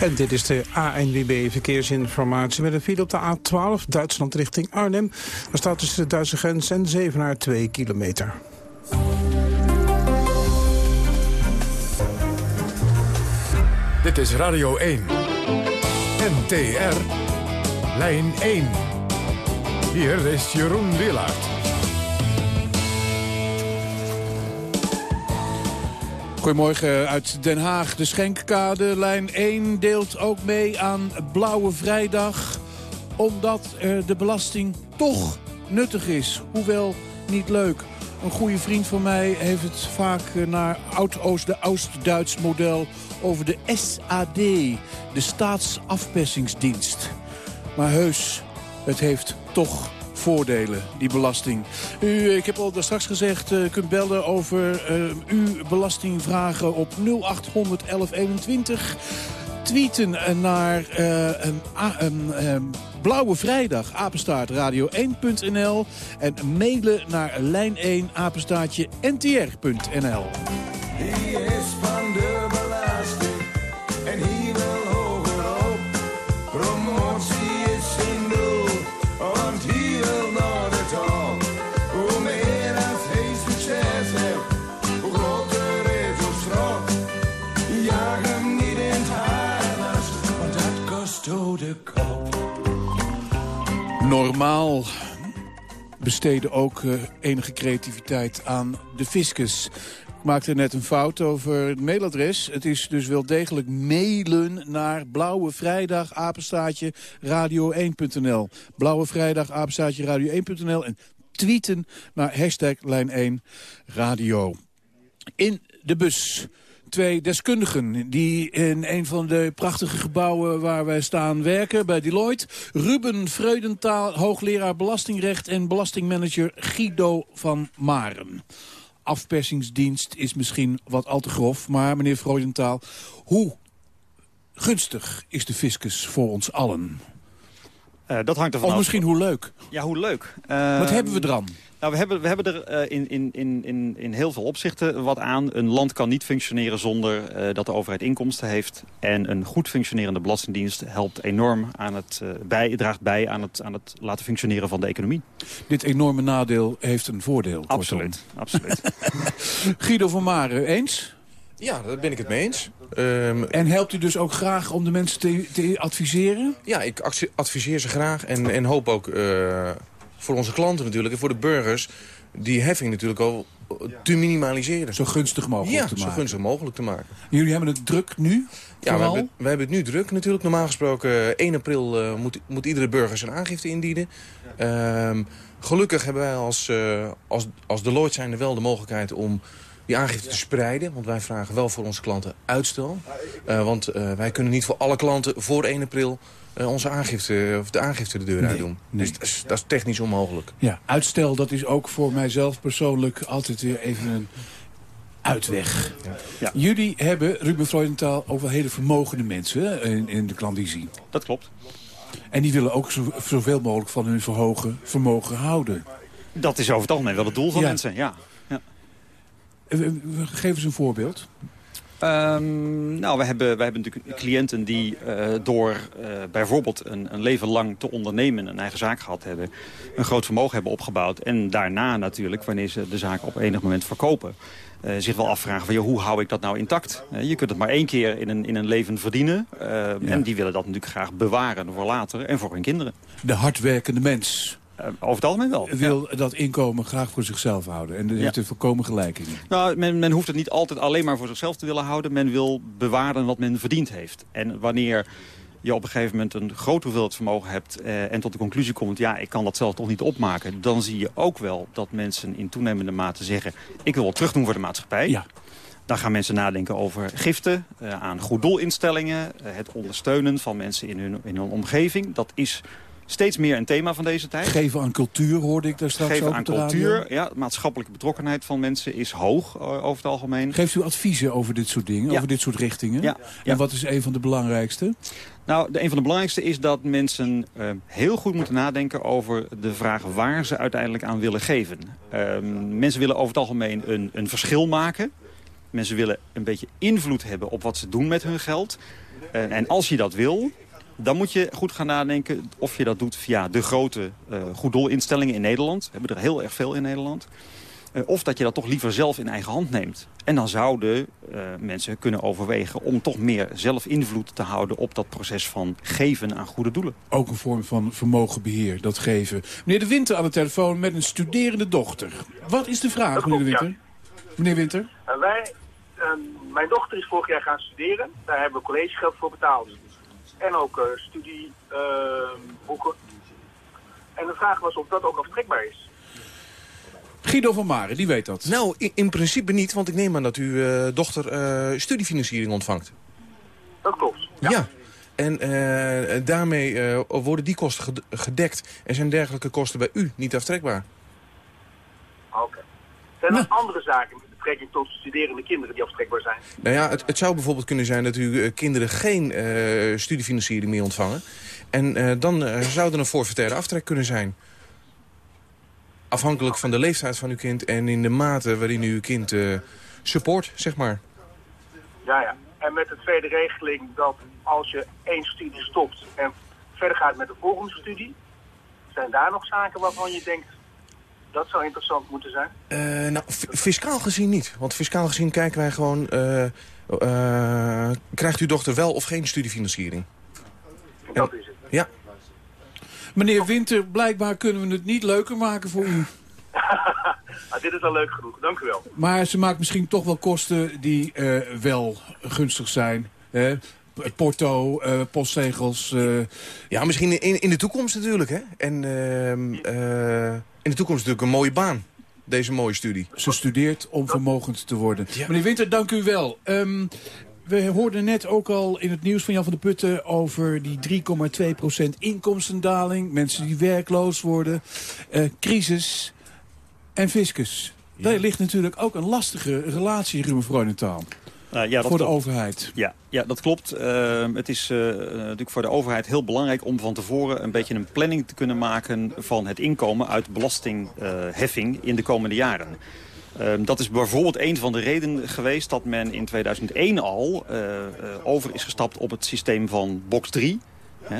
En dit is de ANWB Verkeersinformatie met een file op de A12 Duitsland richting Arnhem. Er staat tussen de Duitse grens en Zevenaar 2 kilometer. Dit is Radio 1. NTR. Lijn 1. Hier is Jeroen Willaert. Goedemorgen uit Den Haag. De Schenkkade, lijn 1, deelt ook mee aan Blauwe Vrijdag. Omdat uh, de belasting toch nuttig is. Hoewel niet leuk. Een goede vriend van mij heeft het vaak naar Oud-Oost, de Oost-Duits model... over de SAD, de Staatsafpersingsdienst. Maar heus, het heeft toch voordelen, die belasting. U, ik heb al straks gezegd, uh, kunt bellen over uh, uw belastingvragen op 0800 1121. Tweeten naar uh, een, een, Blauwe Vrijdag, apenstaart radio1.nl. En mailen naar lijn1 apenstaartje ntr.nl. Hij is van de Normaal besteden ook uh, enige creativiteit aan de fiscus. Ik maakte net een fout over het mailadres. Het is dus wel degelijk mailen naar Blauwe Vrijdag, apenstaatje, radio1.nl. Blauwe Vrijdag, apenstaatje, radio1.nl. En tweeten naar hashtag lijn 1 radio. In de bus twee deskundigen die in een van de prachtige gebouwen waar wij staan werken, bij Deloitte. Ruben Freudentaal, hoogleraar belastingrecht en belastingmanager Guido van Maren. Afpersingsdienst is misschien wat al te grof, maar meneer Freudentaal, hoe gunstig is de fiscus voor ons allen? Uh, dat hangt ervan of af. misschien hoe leuk. Ja, hoe leuk. Uh, Wat hebben we eraan? Nou, we hebben, we hebben er eh, in, in, in, in, in heel veel opzichten wat aan. Een land kan niet functioneren zonder eh, dat de overheid inkomsten heeft. En een goed functionerende belastingdienst helpt enorm aan het, eh, bij, draagt bij aan het, aan het laten functioneren van de economie. Dit enorme nadeel heeft een voordeel. Absoluut, absoluut. Guido van Maren, eens? Ja, daar ben ik het mee eens. Ehm, En helpt u dus ook graag om de mensen te, te adviseren? Ja, ik adviseer ze graag en, en hoop ook eh, voor onze klanten natuurlijk... en voor de burgers die heffing natuurlijk al te minimaliseren. Zo gunstig mogelijk ja, te zo maken. gunstig mogelijk te maken. Jullie hebben het druk nu? Ja, we hebben, we hebben het nu druk natuurlijk. Normaal gesproken eh, 1 april eh, moet, moet iedere burger zijn aangifte indienen. Ehm, gelukkig hebben wij als, eh als, als Deloitte zijnde wel de mogelijkheid om die aangifte te spreiden. Want wij vragen wel voor onze klanten uitstel. Eh, want eh, wij kunnen niet voor alle klanten voor 1 april eh, onze aangifte, of de aangifte de deur Nee, uit doen. nee. Dus dat is, dat is technisch onmogelijk. Ja, uitstel, dat is ook voor mijzelf persoonlijk altijd weer even een uitweg. Ja. Jullie hebben, Ruben Freudenthal, ook wel hele vermogende mensen in, in de klandizie. Dat klopt. En die willen ook zo, zoveel mogelijk van hun verhogen vermogen houden. Dat is over het algemeen wel het doel van Ja. mensen, ja. ja. Eh, Geef eens een voorbeeld. Ehm, nou, we hebben, wij hebben natuurlijk cliënten die eh, door eh, bijvoorbeeld een, een leven lang te ondernemen... een eigen zaak gehad hebben, een groot vermogen hebben opgebouwd... en daarna natuurlijk, wanneer ze de zaak op enig moment verkopen... eh, zich wel afvragen van ja, hoe hou ik dat nou intact? Je kunt het maar één keer in een, in een leven verdienen. En die willen dat natuurlijk graag bewaren voor later en voor hun kinderen. De hardwerkende mens over het algemeen wel. wil dat inkomen graag voor zichzelf houden. En daar Ja. heeft er volkomen gelijk in. Nou, men, men hoeft het niet altijd alleen maar voor zichzelf te willen houden. Men wil bewaren wat men verdiend heeft. En wanneer je op een gegeven moment een groot hoeveelheid vermogen hebt... Eh, en tot de conclusie komt, ja, ik kan dat zelf toch niet opmaken... dan zie je ook wel dat mensen in toenemende mate zeggen... ik wil wat terugdoen voor de maatschappij. Ja. Dan gaan mensen nadenken over giften, eh, aan goed doelinstellingen... eh, het ondersteunen van mensen in hun, in hun omgeving. Dat is steeds meer een thema van deze tijd. Geven aan cultuur hoorde ik daar straks Geven ook aan radio. cultuur, ja, maatschappelijke betrokkenheid van mensen is hoog eh, over het algemeen. Geeft u adviezen over dit soort dingen, Ja. over dit soort richtingen? Ja, En ja. wat is een van de belangrijkste? Nou, de, een van de belangrijkste is dat mensen eh, heel goed moeten nadenken over de vraag waar ze uiteindelijk aan willen geven. Ehm, mensen willen over het algemeen een, een verschil maken. Mensen willen een beetje invloed hebben op wat ze doen met hun geld. En als je dat wil, dan moet je goed gaan nadenken of je dat doet via de grote uh, goeddoelinstellingen in Nederland. We hebben er heel erg veel in Nederland. Uh, of dat je dat toch liever zelf in eigen hand neemt. En dan zouden uh, mensen kunnen overwegen om toch meer zelf invloed te houden op dat proces van geven aan goede doelen. Ook een vorm van vermogenbeheer, dat geven. Meneer De Winter aan de telefoon met een studerende dochter. Wat is de vraag, meneer De Winter? Meneer Winter? Uh, wij, mijn dochter is vorig jaar gaan studeren. Daar hebben we collegegeld voor betaald. En ook uh, studieboeken. en de vraag was of dat ook aftrekbaar is. Guido van Maren, die weet dat. Nou, in, in principe niet, want ik neem aan dat uw uh, dochter uh, studiefinanciering ontvangt. Dat klopt. Ja. ja. En uh, daarmee worden die kosten gedekt en zijn dergelijke kosten bij u niet aftrekbaar. Oké. Okay. Zijn er ja. andere zaken betrekking tot studerende kinderen die aftrekbaar zijn? Nou ja, het, het zou bijvoorbeeld kunnen zijn dat uw kinderen geen studiefinanciering meer ontvangen. En dan zou er een forfaitaire aftrek kunnen zijn. Afhankelijk van de leeftijd van uw kind en in de mate waarin u uw kind uh, support, zeg maar. Ja, ja. En met de tweede regeling dat als je één studie stopt en verder gaat met de volgende studie... zijn daar nog zaken waarvan je denkt, dat zou interessant moeten zijn? Uh, nou, fiscaal gezien niet. Want fiscaal gezien kijken wij gewoon... Uh, uh, krijgt uw dochter wel of geen studiefinanciering? Dat is het. Ja. Meneer Winter, blijkbaar kunnen we het niet leuker maken voor u. ah, dit is al leuk genoeg, dank u wel. Maar ze maakt misschien toch wel kosten die uh, wel gunstig zijn. Hè? Porto, uh, postzegels. Uh... Ja, misschien in, in de toekomst natuurlijk. Hè? En in de toekomst natuurlijk een mooie baan. Deze mooie studie. Ze studeert om vermogend te worden. Ja. Meneer Winter, dank u wel. Um, we hoorden net ook al in het nieuws van Jan van der Putten... over die 3,2% inkomstendaling. Mensen die werkloos worden. Uh, crisis en fiscus. Ja. Daar ligt natuurlijk ook een lastige relatie, Ruben Vreunentaal. Uh, ja, dat voor de klopt. overheid. Ja, ja dat klopt. Uh, het is uh, natuurlijk voor de overheid heel belangrijk om van tevoren een beetje een planning te kunnen maken van het inkomen uit belastingheffing in de komende jaren. Ehm, dat is bijvoorbeeld een van de redenen geweest dat men in 2001 al over is gestapt op het systeem van box 3.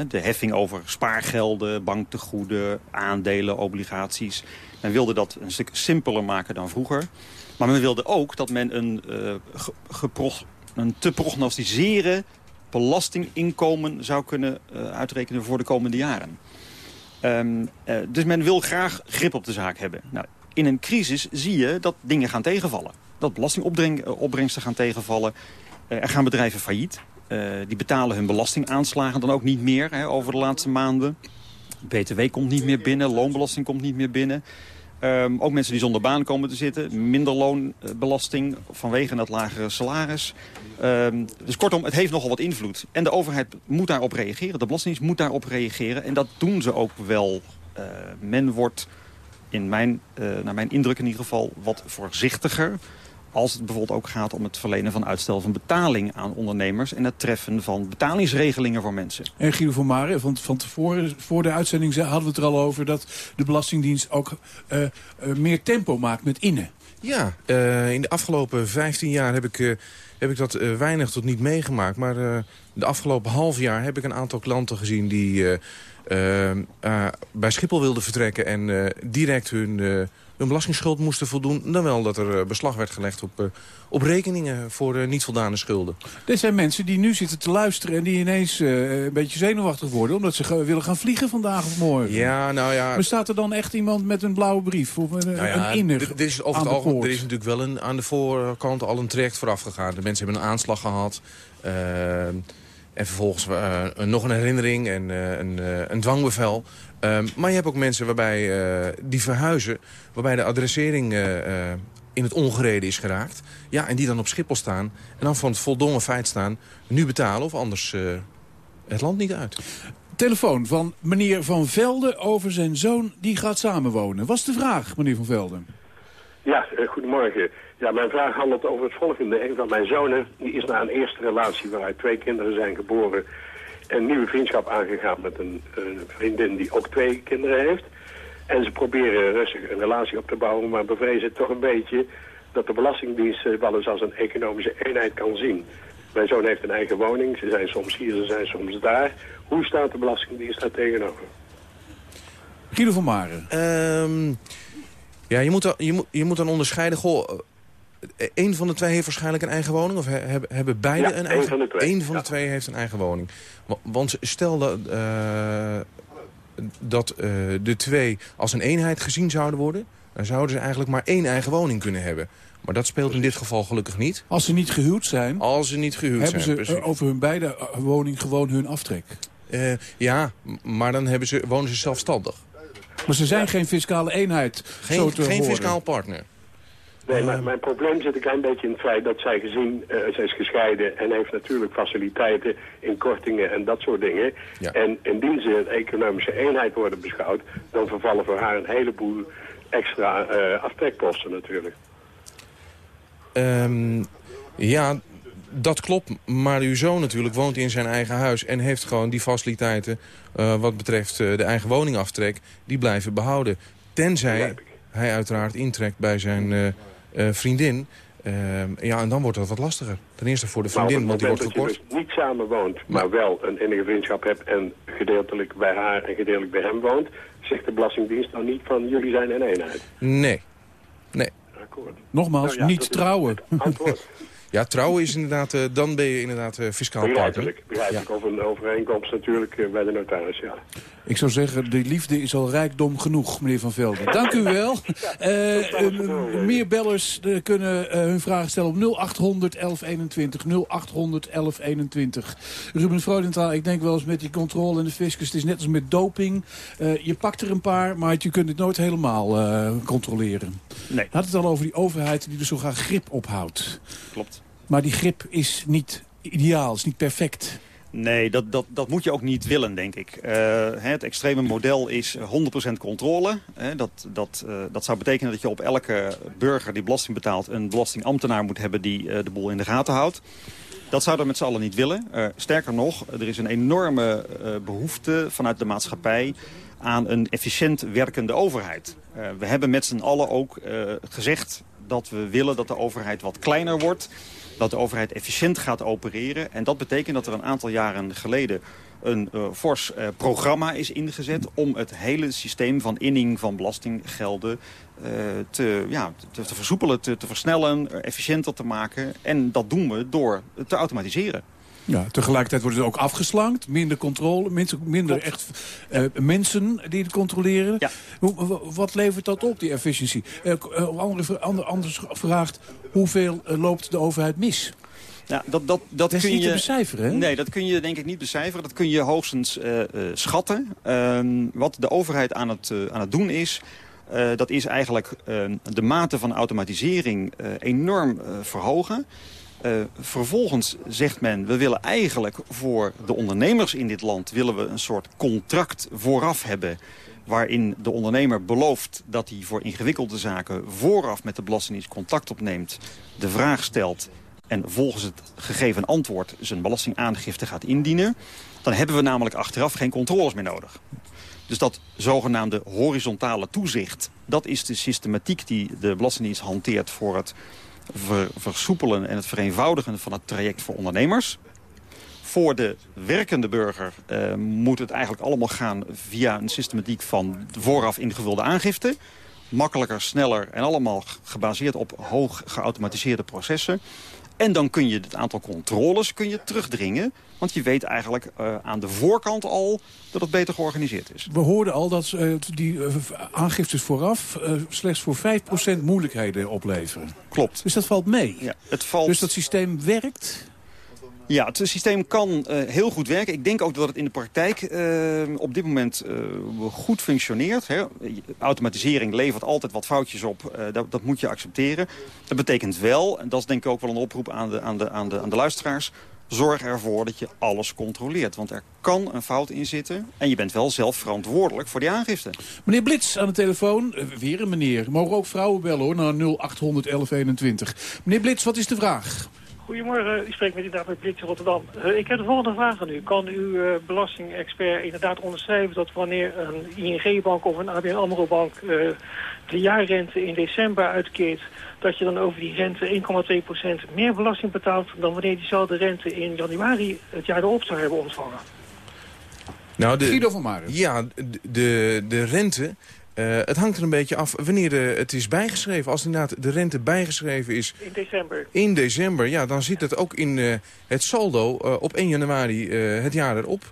de heffing over spaargelden, banktegoeden, aandelen, obligaties. Men wilde dat een stuk simpeler maken dan vroeger. Maar men wilde ook dat men een, een te prognosticeren belastinginkomen zou kunnen uh, uitrekenen voor de komende jaren. Um, uh, dus men wil graag grip op de zaak hebben. Nou, in een crisis zie je dat dingen gaan tegenvallen. Dat belastingopbrengsten gaan tegenvallen. er gaan bedrijven failliet. die betalen hun belastingaanslagen dan ook niet meer hè, over de laatste maanden. BTW komt niet meer binnen, loonbelasting komt niet meer binnen. Um, ook mensen die zonder baan komen te zitten. Minder loonbelasting vanwege het lagere salaris. Um, dus kortom, het heeft nogal wat invloed. En de overheid moet daarop reageren. De Belastingdienst moet daarop reageren. En dat doen ze ook wel. Uh, men wordt, in mijn, uh, naar mijn indruk in ieder geval, wat voorzichtiger als het bijvoorbeeld ook gaat om het verlenen van uitstel van betaling aan ondernemers... en het treffen van betalingsregelingen voor mensen. En Guido van Maren, van, van tevoren, voor de uitzending hadden we het er al over... dat de Belastingdienst ook uh, uh, meer tempo maakt met innen. Ja, uh, in de afgelopen 15 jaar heb ik, heb ik dat weinig tot niet meegemaakt. Maar de afgelopen half jaar heb ik een aantal klanten gezien... die bij Schiphol wilden vertrekken en direct hun hun belastingsschuld moesten voldoen... dan wel dat er eh, beslag werd gelegd op, uh, op rekeningen voor uh, niet voldane schulden. Dit zijn mensen die nu zitten te luisteren... en die ineens een beetje zenuwachtig worden... omdat ze willen gaan vliegen vandaag of morgen. Ja, nou ja... Bestaat er dan echt iemand met een blauwe brief of een, nou ja, een inner dit is over het algemeen, Er is natuurlijk wel een, aan de voorkant al een traject vooraf gegaan. De mensen hebben een aanslag gehad... En vervolgens uh, nog een herinnering en uh, een, uh, een dwangbevel. Um, maar je hebt ook mensen waarbij die verhuizen... waarbij de adressering in het ongereden is geraakt. Ja, en die dan op Schiphol staan. En dan van het voldongen feit staan... nu betalen of anders het land niet uit. Telefoon van meneer Van Velden over zijn zoon die gaat samenwonen. Was de vraag, meneer Van Velden? Ja, goedemorgen. Ja, mijn vraag handelt over het volgende. Een van mijn zonen die is na een eerste relatie waaruit twee kinderen zijn geboren... een nieuwe vriendschap aangegaan met een, een vriendin die ook twee kinderen heeft. En ze proberen rustig een relatie op te bouwen, maar bevrezen toch een beetje... dat de Belastingdienst wel eens als een economische eenheid kan zien. Mijn zoon heeft een eigen woning, ze zijn soms hier, ze zijn soms daar. Hoe staat de Belastingdienst daar tegenover? Guido van Maren. Um, ja, je moet, dan, je, moet, je moet dan onderscheiden... Goh, een van de twee heeft waarschijnlijk een eigen woning? Of hebben, hebben beide ja, een eigen van de twee. Eén van ja. de twee heeft een eigen woning. Want stel dat, uh, dat uh, de twee als een eenheid gezien zouden worden... dan zouden ze eigenlijk maar één eigen woning kunnen hebben. Maar dat speelt in dit geval gelukkig niet. Als ze niet gehuwd zijn... Als ze niet gehuwd hebben zijn, ze precies. over hun beide woning gewoon hun aftrek. Uh, ja, maar dan hebben ze, wonen ze zelfstandig. Maar ze zijn ja. geen fiscale eenheid. Geen, zo te geen horen. fiscaal partner. Nee, maar mijn probleem zit een klein beetje in het feit dat zij gezien, uh, zij is gescheiden en heeft natuurlijk faciliteiten in kortingen en dat soort dingen. Ja. En indien ze een economische eenheid worden beschouwd, dan vervallen voor haar een heleboel extra uh, aftrekposten natuurlijk. Um, ja, dat klopt. Maar uw zoon natuurlijk woont in zijn eigen huis en heeft gewoon die faciliteiten uh, wat betreft de eigen woningaftrek, die blijven behouden. Tenzij hij uiteraard intrekt bij zijn uh, uh, vriendin. Uh, ja, en dan wordt dat wat lastiger. Ten eerste voor de vriendin, maar want die wordt dat gekort. je dus niet samen woont, maar wel een innige vriendschap hebt... en gedeeltelijk bij haar en gedeeltelijk bij hem woont... zegt de Belastingdienst dan niet van jullie zijn een eenheid. Nee. Nee. Akkoord. Nogmaals, Nou ja, niet trouwen. Ja, trouwen is inderdaad, uh, dan ben je inderdaad uh, fiscaal partner. Begrijpelijk. Begrijpelijk. Of een overeenkomst natuurlijk uh, bij de notaris, ja. Ik zou zeggen, de liefde is al rijkdom genoeg, meneer Van Velden. Dank u wel. Uh, meer bellers uh, kunnen uh, hun vragen stellen op 0800 1121. 0800 1121. Ruben Freudenthal, ik denk wel eens met die controle en de fiscus... het is net als met doping. je pakt er een paar, maar je kunt het nooit helemaal controleren. Nee. Had het al over die overheid die er zo graag grip op houdt. Klopt. Maar die grip is niet ideaal, is niet perfect. Nee, dat, dat, dat moet je ook niet willen, denk ik. Eh, het extreme model is 100% controle. Hè, dat, dat, eh, dat zou betekenen dat je op elke burger die belasting betaalt... een belastingambtenaar moet hebben die eh, de boel in de gaten houdt. Dat zouden we met z'n allen niet willen. Eh, sterker nog, er is een enorme eh, behoefte vanuit de maatschappij aan een efficiënt werkende overheid. Eh, we hebben met z'n allen ook eh, gezegd dat we willen dat de overheid wat kleiner wordt. Dat de overheid efficiënt gaat opereren. En dat betekent dat er een aantal jaren geleden een eh, fors eh, programma is ingezet... om het hele systeem van inning van belastinggelden eh, te, ja, te, versoepelen, te, te versnellen, efficiënter te maken. En dat doen we door te automatiseren. Ja, tegelijkertijd wordt het ook afgeslankt. Minder controle, minder, minder echt eh, mensen die het controleren. Hoe, wa- wat levert dat op, die efficiëntie? Eh, andere, ander, anders gevraagd, hoeveel loopt de overheid mis? Ja, dat, dat, dat, is kun niet je te becijferen, hè? Nee, dat kun je denk ik niet becijferen. Dat kun je hoogstens schatten. Ehm, wat de overheid aan het, aan het doen is... dat is eigenlijk eh, de mate van automatisering enorm verhogen. Eh, vervolgens zegt men, we willen eigenlijk voor de ondernemers in dit land... willen we een soort contract vooraf hebben waarin de ondernemer belooft dat hij voor ingewikkelde zaken... vooraf met de Belastingdienst contact opneemt, de vraag stelt en volgens het gegeven antwoord zijn belastingaangifte gaat indienen... dan hebben we namelijk achteraf geen controles meer nodig. Dus dat zogenaamde horizontale toezicht... dat is de systematiek die de Belastingdienst hanteert... voor het ver- versoepelen en het vereenvoudigen van het traject voor ondernemers. Voor de werkende burger eh, moet het eigenlijk allemaal gaan... via een systematiek van vooraf ingevulde aangifte makkelijker, sneller en allemaal gebaseerd op hoog geautomatiseerde processen. En dan kun je het aantal controles kun je terugdringen. Want je weet eigenlijk eh, aan de voorkant al dat het beter georganiseerd is. We hoorden al dat eh, die eh, aangiftes vooraf slechts voor 5% moeilijkheden opleveren. Klopt. Dus dat valt mee. Ja, het valt... Dus dat systeem werkt? Ja, het systeem kan eh, heel goed werken. Ik denk ook dat het in de praktijk eh, op dit moment eh, goed functioneert. Hè. Automatisering levert altijd wat foutjes op. dat, dat moet je accepteren. Dat betekent wel, en dat is denk ik ook wel een oproep aan de, aan de, aan de, aan de luisteraars... zorg ervoor dat je alles controleert. Want er kan een fout in zitten. En je bent wel zelf verantwoordelijk voor die aangifte. Meneer Blits aan de telefoon. Weer een meneer. Mogen ook vrouwen bellen hoor, naar 0800 1121. Meneer Blits, wat is de vraag? Goedemorgen, u spreekt met inderdaad met Blitz Rotterdam. Eh, ik heb de volgende vraag aan u. Kan uw eh, belastingexpert inderdaad onderschrijven dat wanneer een ING-bank of een ABN AMRO-bank eh, de jaarrente in december uitkeert, dat je dan over die rente 1,2% meer belasting betaalt dan wanneer diezelfde rente in januari het jaar erop zou hebben ontvangen? Nou, de, Guido van Maren. Ja, de, de, de rente... eh, het hangt er een beetje af wanneer de, het is bijgeschreven. Als inderdaad de rente bijgeschreven is In december. in december... ja, dan zit het ook in eh, het saldo eh, op 1 januari eh, het jaar erop.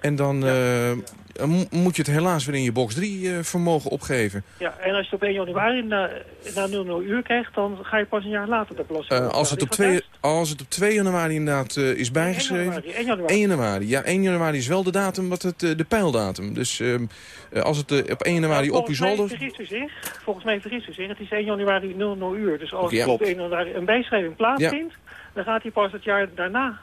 En dan eh, mo- moet je het helaas weer in je box 3 eh, vermogen opgeven. Ja, en als je het op 1 januari na, na 00 uur krijgt, dan ga je pas een jaar later de belasting Eh, als, het op 2, als het op 2 januari inderdaad eh, is bijgeschreven... januari, 1 januari. 1 januari. Ja, 1 januari is wel de datum, wat het, eh, de pijldatum. Dus ehm, eh, als het eh, op 1 januari op je Volgens mij saldo... vergist u zich. Volgens mij vergist u zich. Het is 1 januari 00 uur. Dus als Ja, er op klopt. 1 januari een bijschrijving plaatsvindt, dan gaat hij pas het jaar daarna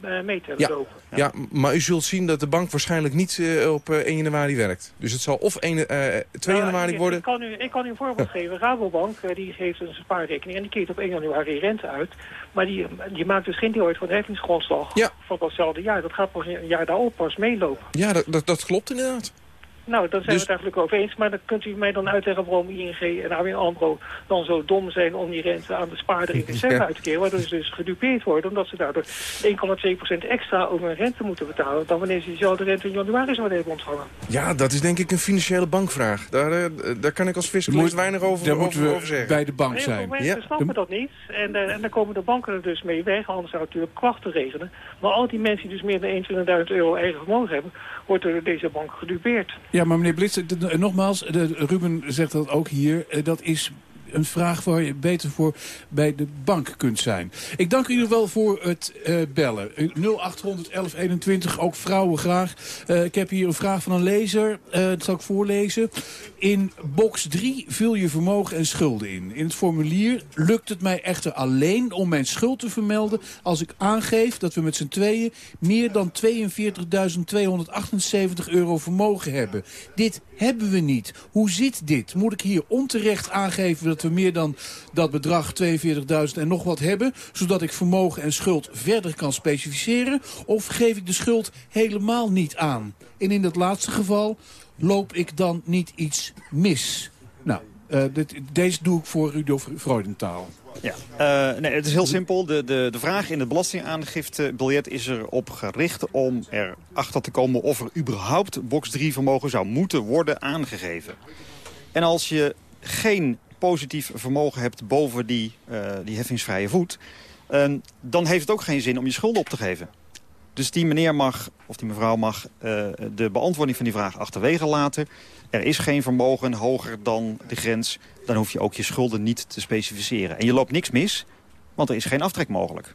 eh, meetellen Ja, lopen. ja, maar u zult zien dat de bank waarschijnlijk niet eh, op eh, 1 januari werkt. Dus het zal of 1, eh 2 Nou, januari ik, worden... Ik kan, u, ik kan u een voorbeeld geven. Rabobank eh, die geeft een spaarrekening en die keert op 1 januari rente uit. Maar die, die maakt dus geen deel uit van de heffingsgrondslag van datzelfde jaar. Dat gaat pas een jaar daarop pas meelopen. Ja, dat, dat, dat klopt inderdaad. Nou, daar zijn Dus- we het eigenlijk over eens. Maar dan kunt u mij dan uitleggen waarom ING en ABN AMRO dan zo dom zijn om die rente aan de spaarder in december uit te keren. Waardoor ze dus gedupeerd worden, omdat ze daardoor 1,2% extra over hun rente moeten betalen dan wanneer ze diezelfde rente in januari zouden hebben ontvangen. Ja, dat is denk ik een financiële bankvraag. Daar, eh, daar kan ik als fiscalist weinig over, daar over, moeten we over zeggen. bij de bank Heel veel zijn. mensen snappen dat niet. En, eh, en dan komen de banken er dus mee weg. Anders zou het natuurlijk klachten regelen. Maar al die mensen die dus meer dan 21.000 euro eigen vermogen hebben... wordt door deze bank gedupeerd. Ja, maar meneer de- nogmaals, de, Ruben zegt dat ook hier. eh, dat is een vraag waar je beter voor bij de bank kunt zijn. Ik dank u ieder geval voor het eh, bellen. Eh, 0800 1121, ook vrouwen graag. Eh, ik heb hier een vraag van een lezer, eh, dat zal ik voorlezen. In box 3 vul je vermogen en schulden in. In het formulier lukt het mij echter alleen om mijn schuld te vermelden... als ik aangeef dat we met z'n tweeën meer dan 42.278 euro vermogen hebben. Dit hebben we niet. Hoe zit dit? Moet ik hier onterecht aangeven dat we meer dan dat bedrag 42.000 en nog wat hebben... zodat ik vermogen en schuld verder kan specificeren? Of geef ik de schuld helemaal niet aan? En in dat laatste geval loop ik dan niet iets mis? Nou, eh, dit, deze doe ik voor Rudolf Freudentaal. Ja, eh, nee, het is heel simpel. De, de, de vraag in het belastingaangiftebiljet is erop gericht om erachter te komen of er überhaupt box 3 vermogen zou moeten worden aangegeven. En als je geen positief vermogen hebt boven die, eh, die heffingsvrije voet, eh, dan heeft het ook geen zin om je schulden op te geven. Dus die meneer mag, of die mevrouw mag, de beantwoording van die vraag achterwege laten. Er is geen vermogen hoger dan de grens. Dan hoef je ook je schulden niet te specificeren. En je loopt niks mis, want er is geen aftrek mogelijk.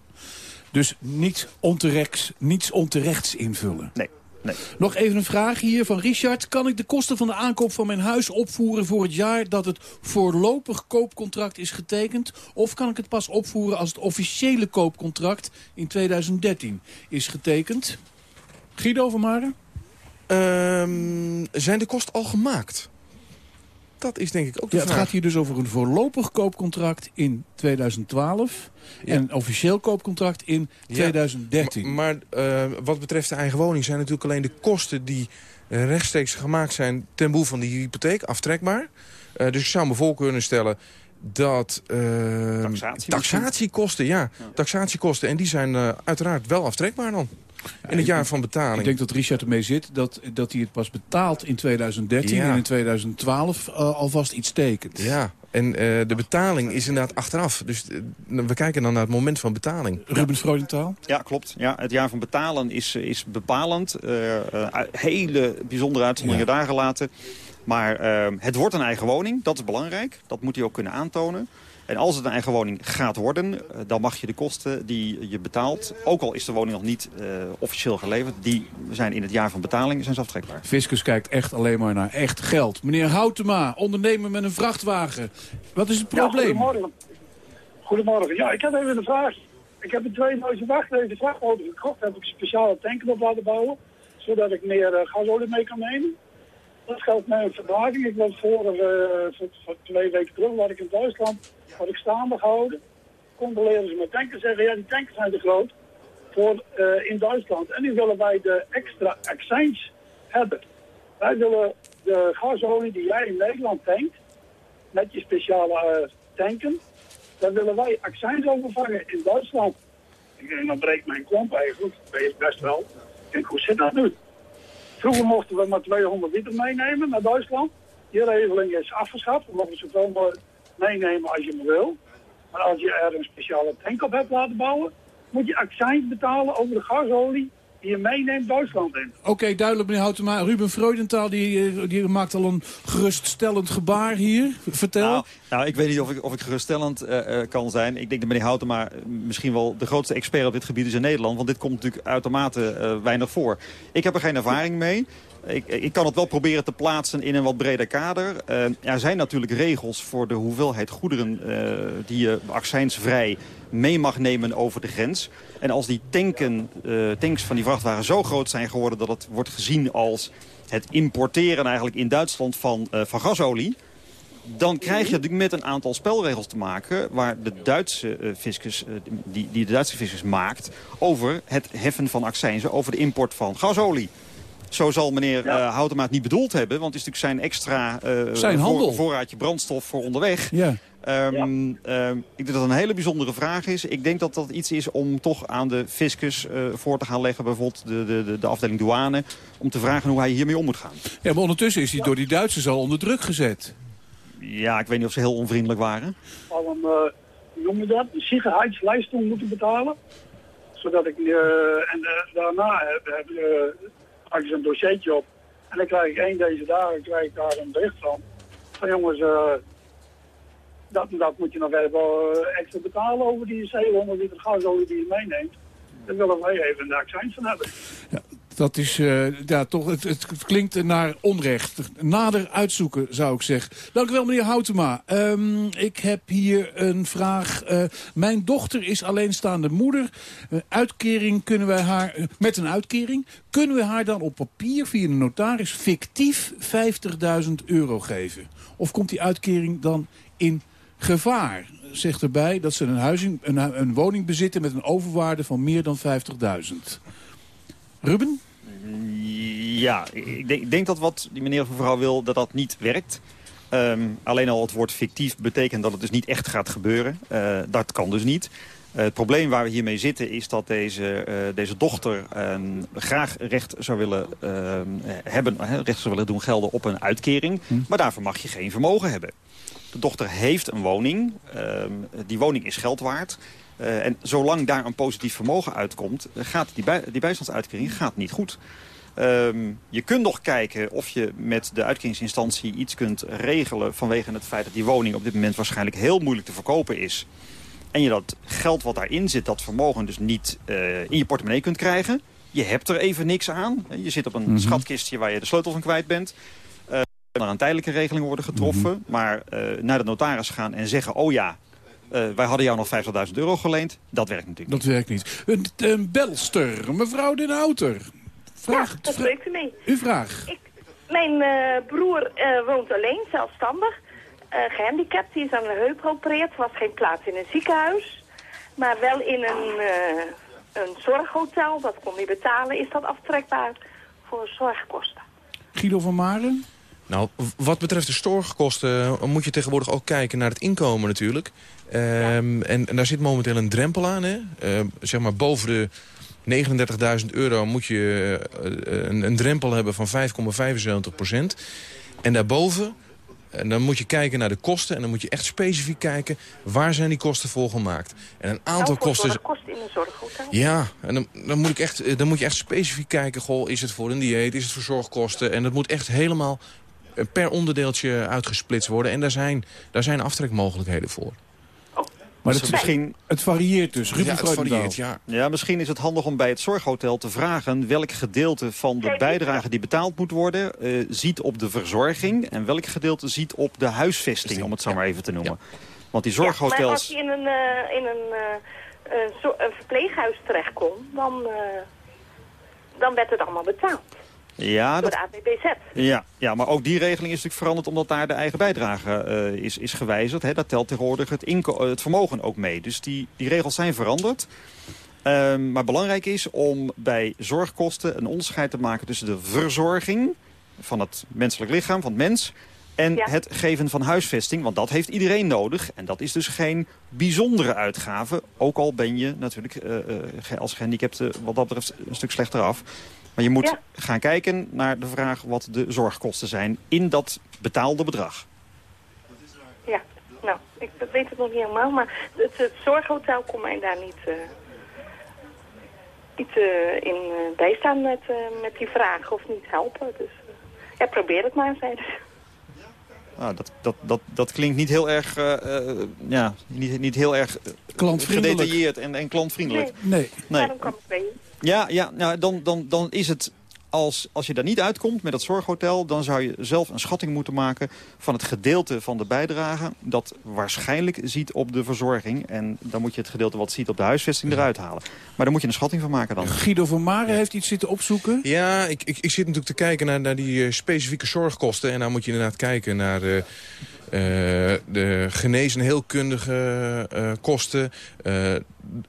Dus niet onterechts, niets onterechts invullen? Nee. Nee. Nog even een vraag hier van Richard. Kan ik de kosten van de aankoop van mijn huis opvoeren voor het jaar dat het voorlopig koopcontract is getekend? Of kan ik het pas opvoeren als het officiële koopcontract in 2013 is getekend? Guido van Maren? Ehm, zijn de kosten al gemaakt? Dat is denk ik ook de Ja, het vraag. gaat hier dus over een voorlopig koopcontract in 2012 en een officieel koopcontract in Ja, 2013. Maar, maar, eh, wat betreft de eigen woning zijn natuurlijk alleen de kosten die eh, rechtstreeks gemaakt zijn ten behoeve van die hypotheek aftrekbaar. Eh, dus ik zou me voor kunnen stellen dat Taxatie taxatiekosten, ja, taxatiekosten, en die zijn eh, uiteraard wel aftrekbaar dan. In het jaar van betaling. Ik denk dat Richard ermee zit dat, dat hij het pas betaalt in 2013 Ja. en in 2012 eh, alvast iets tekent. Ja, en eh, de betaling is inderdaad achteraf. Dus eh, we kijken dan naar het moment van betaling. Rubens Freudentaal? Ja, klopt. Ja, het jaar van betalen is, is bepalend. Eh, eh, hele bijzondere uitzonderingen daar gelaten. Maar het wordt een eigen woning, dat is belangrijk. Dat moet hij ook kunnen aantonen. En als het een eigen woning gaat worden, eh, dan mag je de kosten die je betaalt... ook al is de woning nog niet eh, officieel geleverd... die zijn in het jaar van betaling zijn ze aftrekbaar. Fiscus kijkt echt alleen maar naar echt geld. Meneer Houtema, ondernemer met een vrachtwagen. Wat is het Ja, probleem? goedemorgen. Goedemorgen. Ja, ik heb even een vraag. Ik heb in 2008 deze vrachtauto gekocht. Heb ik speciale tanken op laten bouwen. Zodat ik meer eh, gasolie mee kan nemen. Dat geldt met een. Ik was voor, eh, twee weken terug, waar ik in Duitsland, had ik staande gehouden. Controleren ze mijn tanken zeggen, ja die tanken zijn te groot voor eh, in Duitsland. En nu willen wij de extra accijns hebben. Wij willen de gasolie die jij in Nederland tankt, met je speciale eh, tanken, daar willen wij accijns over vangen in Duitsland. Ik denk, dan breekt mijn klomp eigenlijk. Best wel. Ik hoe zit dat nu? Vroeger mochten we maar 200 liter meenemen naar Duitsland. Die regeling is afgeschaft. We mogen zoveel mogelijk meenemen als je maar wil. Maar als je er een speciale tank op hebt laten bouwen, moet je accijns betalen over de gasolie je meeneemt Duitsland in. Oké, duidelijk meneer Houtema. Ruben Freudentaal die, eh, die maakt al een geruststellend gebaar hier. Vertel. Nou, nou, ik weet niet of ik, of ik geruststellend eh, eh, kan zijn. Ik denk dat meneer Houtema misschien wel de grootste expert op dit gebied is in Nederland. Want dit komt natuurlijk uitermate eh, weinig voor. Ik heb er geen ervaring mee. Ik, ik kan het wel proberen te plaatsen in een wat breder kader. Eh, er zijn natuurlijk regels voor de hoeveelheid goederen eh, die je accijnsvrij mee mag nemen over de grens. En als die tanken, eh, tanks van die vrachtwagen zo groot zijn geworden dat het wordt gezien als het importeren eigenlijk in Duitsland van, van gasolie dan krijg je met een aantal spelregels te maken... waar de Duitse fiscus, die, die de Duitse fiscus maakt... over het heffen van accijnzen, over de import van gasolie. Zo zal meneer eh Houtema het niet bedoeld hebben... want het is natuurlijk zijn extra eh, Zijn handel. voor- voorraadje brandstof voor onderweg. Ja. Ehm, ehm, ik denk dat dat een hele bijzondere vraag is. Ik denk dat dat iets is om toch aan de fiscus eh, voor te gaan leggen. Bijvoorbeeld de, de, de, de afdeling douane. Om te vragen hoe hij hiermee om moet gaan. Ja, maar ondertussen is hij door die Duitsers al onder druk gezet. Ja, ik weet niet of ze heel onvriendelijk waren. al een, eh, noem je dat, moeten betalen. Zodat ik, eh, en daarna heb, heb, maak ik zo'n dossiertje op. En dan krijg ik één deze dagen krijg ik daar een bericht van. Van jongens, eh, dat, dat moet je nog even eh, extra betalen over die 700 liter gasolie die je meeneemt. Daar willen wij even een accijns van hebben. Dat is, eh, ja, toch, het, het, klinkt naar onrecht. Nader uitzoeken, zou ik zeggen. Dank u wel, meneer Houtema. Ehm, ik heb hier een vraag. Eh, mijn dochter is alleenstaande moeder. Eh, uitkering kunnen wij haar, met een uitkering, kunnen we haar dan op papier via de notaris fictief 50.000 euro geven? Of komt die uitkering dan in gevaar? Zegt erbij dat ze een, een, een woning bezitten met een overwaarde van meer dan 50.000. Ruben? Ja, ik denk, denk dat wat die meneer of mevrouw wil, dat dat niet werkt. Ehm, alleen al het woord fictief betekent dat het dus niet echt gaat gebeuren. Eh, dat kan dus niet. Eh, het probleem waar we hiermee zitten is dat deze, eh, deze dochter ehm, graag recht zou willen ehm, hebben, recht zou willen doen gelden op een uitkering. Maar daarvoor mag je geen vermogen hebben. De dochter heeft een woning. Die woning is geld waard. Eh, en zolang daar een positief vermogen uitkomt, eh, gaat die, bij, die bijstandsuitkering gaat niet goed. Ehm, je kunt nog kijken of je met de uitkeringsinstantie iets kunt regelen... vanwege het feit dat die woning op dit moment waarschijnlijk heel moeilijk te verkopen is. En je dat geld wat daarin zit, dat vermogen dus niet eh, in je portemonnee kunt krijgen. Je hebt er even niks aan. Je zit op een Mhm. schatkistje waar je de sleutel van kwijt bent. Eh, er kan een tijdelijke regeling worden getroffen. Maar eh, naar de notaris gaan en zeggen... oh ja, eh, wij hadden jou nog 50.000 euro geleend. Dat werkt natuurlijk Dat werkt niet. Een, een belster, mevrouw Den Houter. Vraag, Daar spreekt u mee. uw vraag. Mijn eh, broer eh, woont alleen, zelfstandig. eh, gehandicapt, die is aan een heup geopereerd. Er was geen plaats in een ziekenhuis. Maar wel in een, eh, een zorghotel, dat kon hij betalen. Is dat aftrekbaar voor zorgkosten? Guido van Maren? Nou, wat betreft de storgkosten eh, moet je tegenwoordig ook kijken naar het inkomen natuurlijk. Ehm, en, en daar zit momenteel een drempel aan. Hè? Ehm, zeg maar boven de 39.000 euro moet je eh, een, een drempel hebben van 5,75 procent. En daarboven, en dan moet je kijken naar de kosten. En dan moet je echt specifiek kijken waar zijn die kosten voor gemaakt. En een aantal Nou, voor kosten... zorgkosten in een zorghotel? Ja, en dan, dan, moet ik echt, eh, dan moet je echt specifiek kijken... Goh, is het voor een dieet, is het voor zorgkosten? En dat moet echt helemaal eh, per onderdeeltje uitgesplitst worden. En daar zijn, daar zijn aftrekmogelijkheden voor. Maar Dus het, misschien- het varieert dus. Ruben Ja, het varieert, ja. Ja, misschien is het handig om bij het zorghotel te vragen... welk gedeelte van de bijdrage die betaald moet worden... eh, ziet op de verzorging... en welk gedeelte ziet op de huisvesting, om het zo maar even te noemen. Want die Ja, maar zorghotels... als hij in een, eh, in een, eh, een, zo- een verpleeghuis terechtkomt, dan, eh, dan werd het allemaal betaald. Ja, door dat, de ja, ja, maar ook die regeling is natuurlijk veranderd... omdat daar de eigen bijdrage eh, is, is gewijzigd. Hè. Dat telt tegenwoordig het, eh, het vermogen ook mee. Dus die, die regels zijn veranderd. Ehm, maar belangrijk is om bij zorgkosten een onderscheid te maken... tussen de verzorging van het menselijk lichaam, van het mens... en Ja. het geven van huisvesting, want dat heeft iedereen nodig. En dat is dus geen bijzondere uitgave. Ook al ben je natuurlijk eh, als gehandicapte wat dat betreft een stuk slechter af. Maar je moet Ja. gaan kijken naar de vraag wat de zorgkosten zijn in dat betaalde bedrag. Ja, nou, ik weet het nog niet helemaal, maar het, het zorghotel kon mij daar niet, eh, niet eh, in eh, bijstaan met, eh, met die vragen of niet helpen. Dus ja, probeer het maar, zei ze. Ah, dat, dat, dat, dat klinkt niet heel erg, eh, eh, ja, niet, niet heel erg Klantvriendelijk. gedetailleerd en, en klantvriendelijk. Nee. Nee. Daarom kwam ik bij. Ja, ja nou, dan, dan, dan is het... Als, als je daar niet uitkomt met dat zorghotel... dan zou je zelf een schatting moeten maken van het gedeelte van de bijdrage... dat waarschijnlijk ziet op de verzorging. En dan moet je het gedeelte wat ziet op de huisvesting eruit halen. Maar daar moet je een schatting van maken dan. Guido van Maren heeft iets zitten opzoeken. Ja, ik, ik, ik zit natuurlijk te kijken naar, naar die eh, specifieke zorgkosten. En dan moet je inderdaad kijken naar eh, eh, de genees- en heelkundige eh, kosten. eh,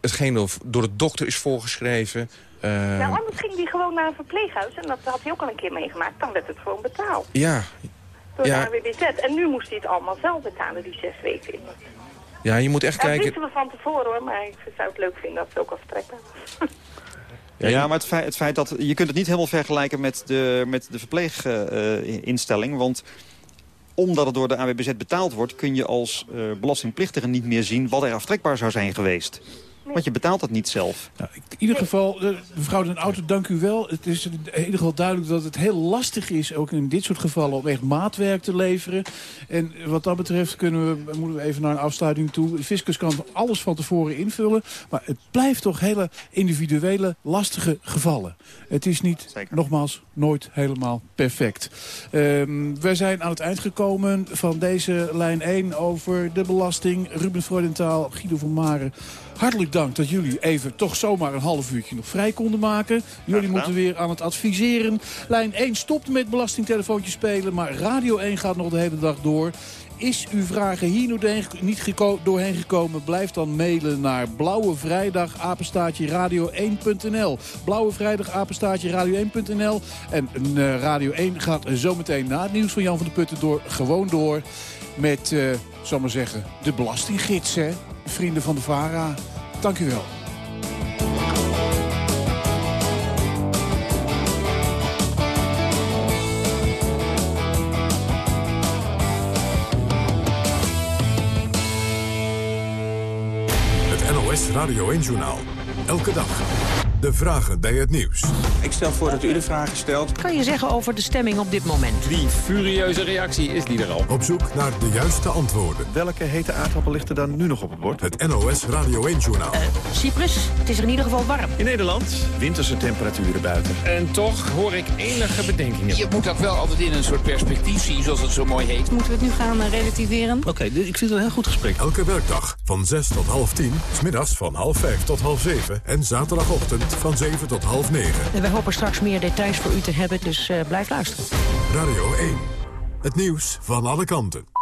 hetgeen of door de dokter is voorgeschreven. Eh, nou, anders ging die gewoon naar een verpleeghuis en dat had hij ook al een keer meegemaakt. Dan werd het gewoon betaald ja, door Ja. de AWBZ. En nu moest hij het allemaal zelf betalen, die zes weken. ja, je moet echt Dat kijken... wisten we van tevoren hoor, maar ik zou het leuk vinden dat het ook aftrekbaar was. Ja, maar het feit, het feit dat je kunt het niet helemaal vergelijken met de, met de verpleeginstelling. want omdat het door de AWBZ betaald wordt... kun je als eh, belastingplichtige niet meer zien wat er aftrekbaar zou zijn geweest. Want je betaalt dat niet zelf. Nou, in ieder geval, eh, mevrouw Den Auto, dank u wel. Het is in ieder geval duidelijk dat het heel lastig is, ook in dit soort gevallen, om echt maatwerk te leveren. En wat dat betreft kunnen we, moeten we even naar een afsluiting toe. De fiscus kan alles van tevoren invullen, maar het blijft toch hele individuele, lastige gevallen. Het is niet, nogmaals, nooit helemaal perfect. Ehm, we zijn aan het eind gekomen van deze lijn 1 over de belasting. Ruben Freudentaal, Guido van Maren. Hartelijk dank dat jullie even toch zomaar een half uurtje nog vrij konden maken. Jullie moeten weer aan het adviseren. Lijn 1 stopt met belastingtelefoontjes spelen, maar Radio 1 gaat nog de hele dag door. Is uw vragen hier niet geko doorheen gekomen? Blijf dan mailen naar Blauwe Vrijdag, apenstaatje radio1.nl. Blauwe Vrijdag, apenstaatje radio1.nl. En uh, Radio 1 gaat zometeen na het nieuws van Jan van der Putten door, gewoon door met, uh, zal maar zeggen, de belastinggids, hè? Vrienden van de VARA. Dank u wel. Het NOS Radio 1-journaal. Elke dag. De vragen bij het nieuws. Ik stel voor dat u de vragen stelt. Kan je zeggen over de stemming op dit moment? Die furieuze reactie is die er al. Op zoek naar de juiste antwoorden. Welke hete aardappel ligt er dan nu nog op het bord? Het NOS Radio 1-journaal. Uh, Cyprus, het is er in ieder geval warm. In Nederland, winterse temperaturen buiten. En toch hoor ik enige bedenkingen. Je moet dat wel altijd in een soort perspectief zien, zoals het zo mooi heet. Moeten we het nu gaan uh, relativeren? Oké, okay, ik vind het een heel goed gesprek. Elke werkdag van 6 tot half 10, smiddags van half 5 tot half 7 en zaterdagochtend van 7 tot half 9. En wij hopen straks meer details voor u te hebben, dus uh, blijf luisteren. Radio 1, het nieuws van alle kanten.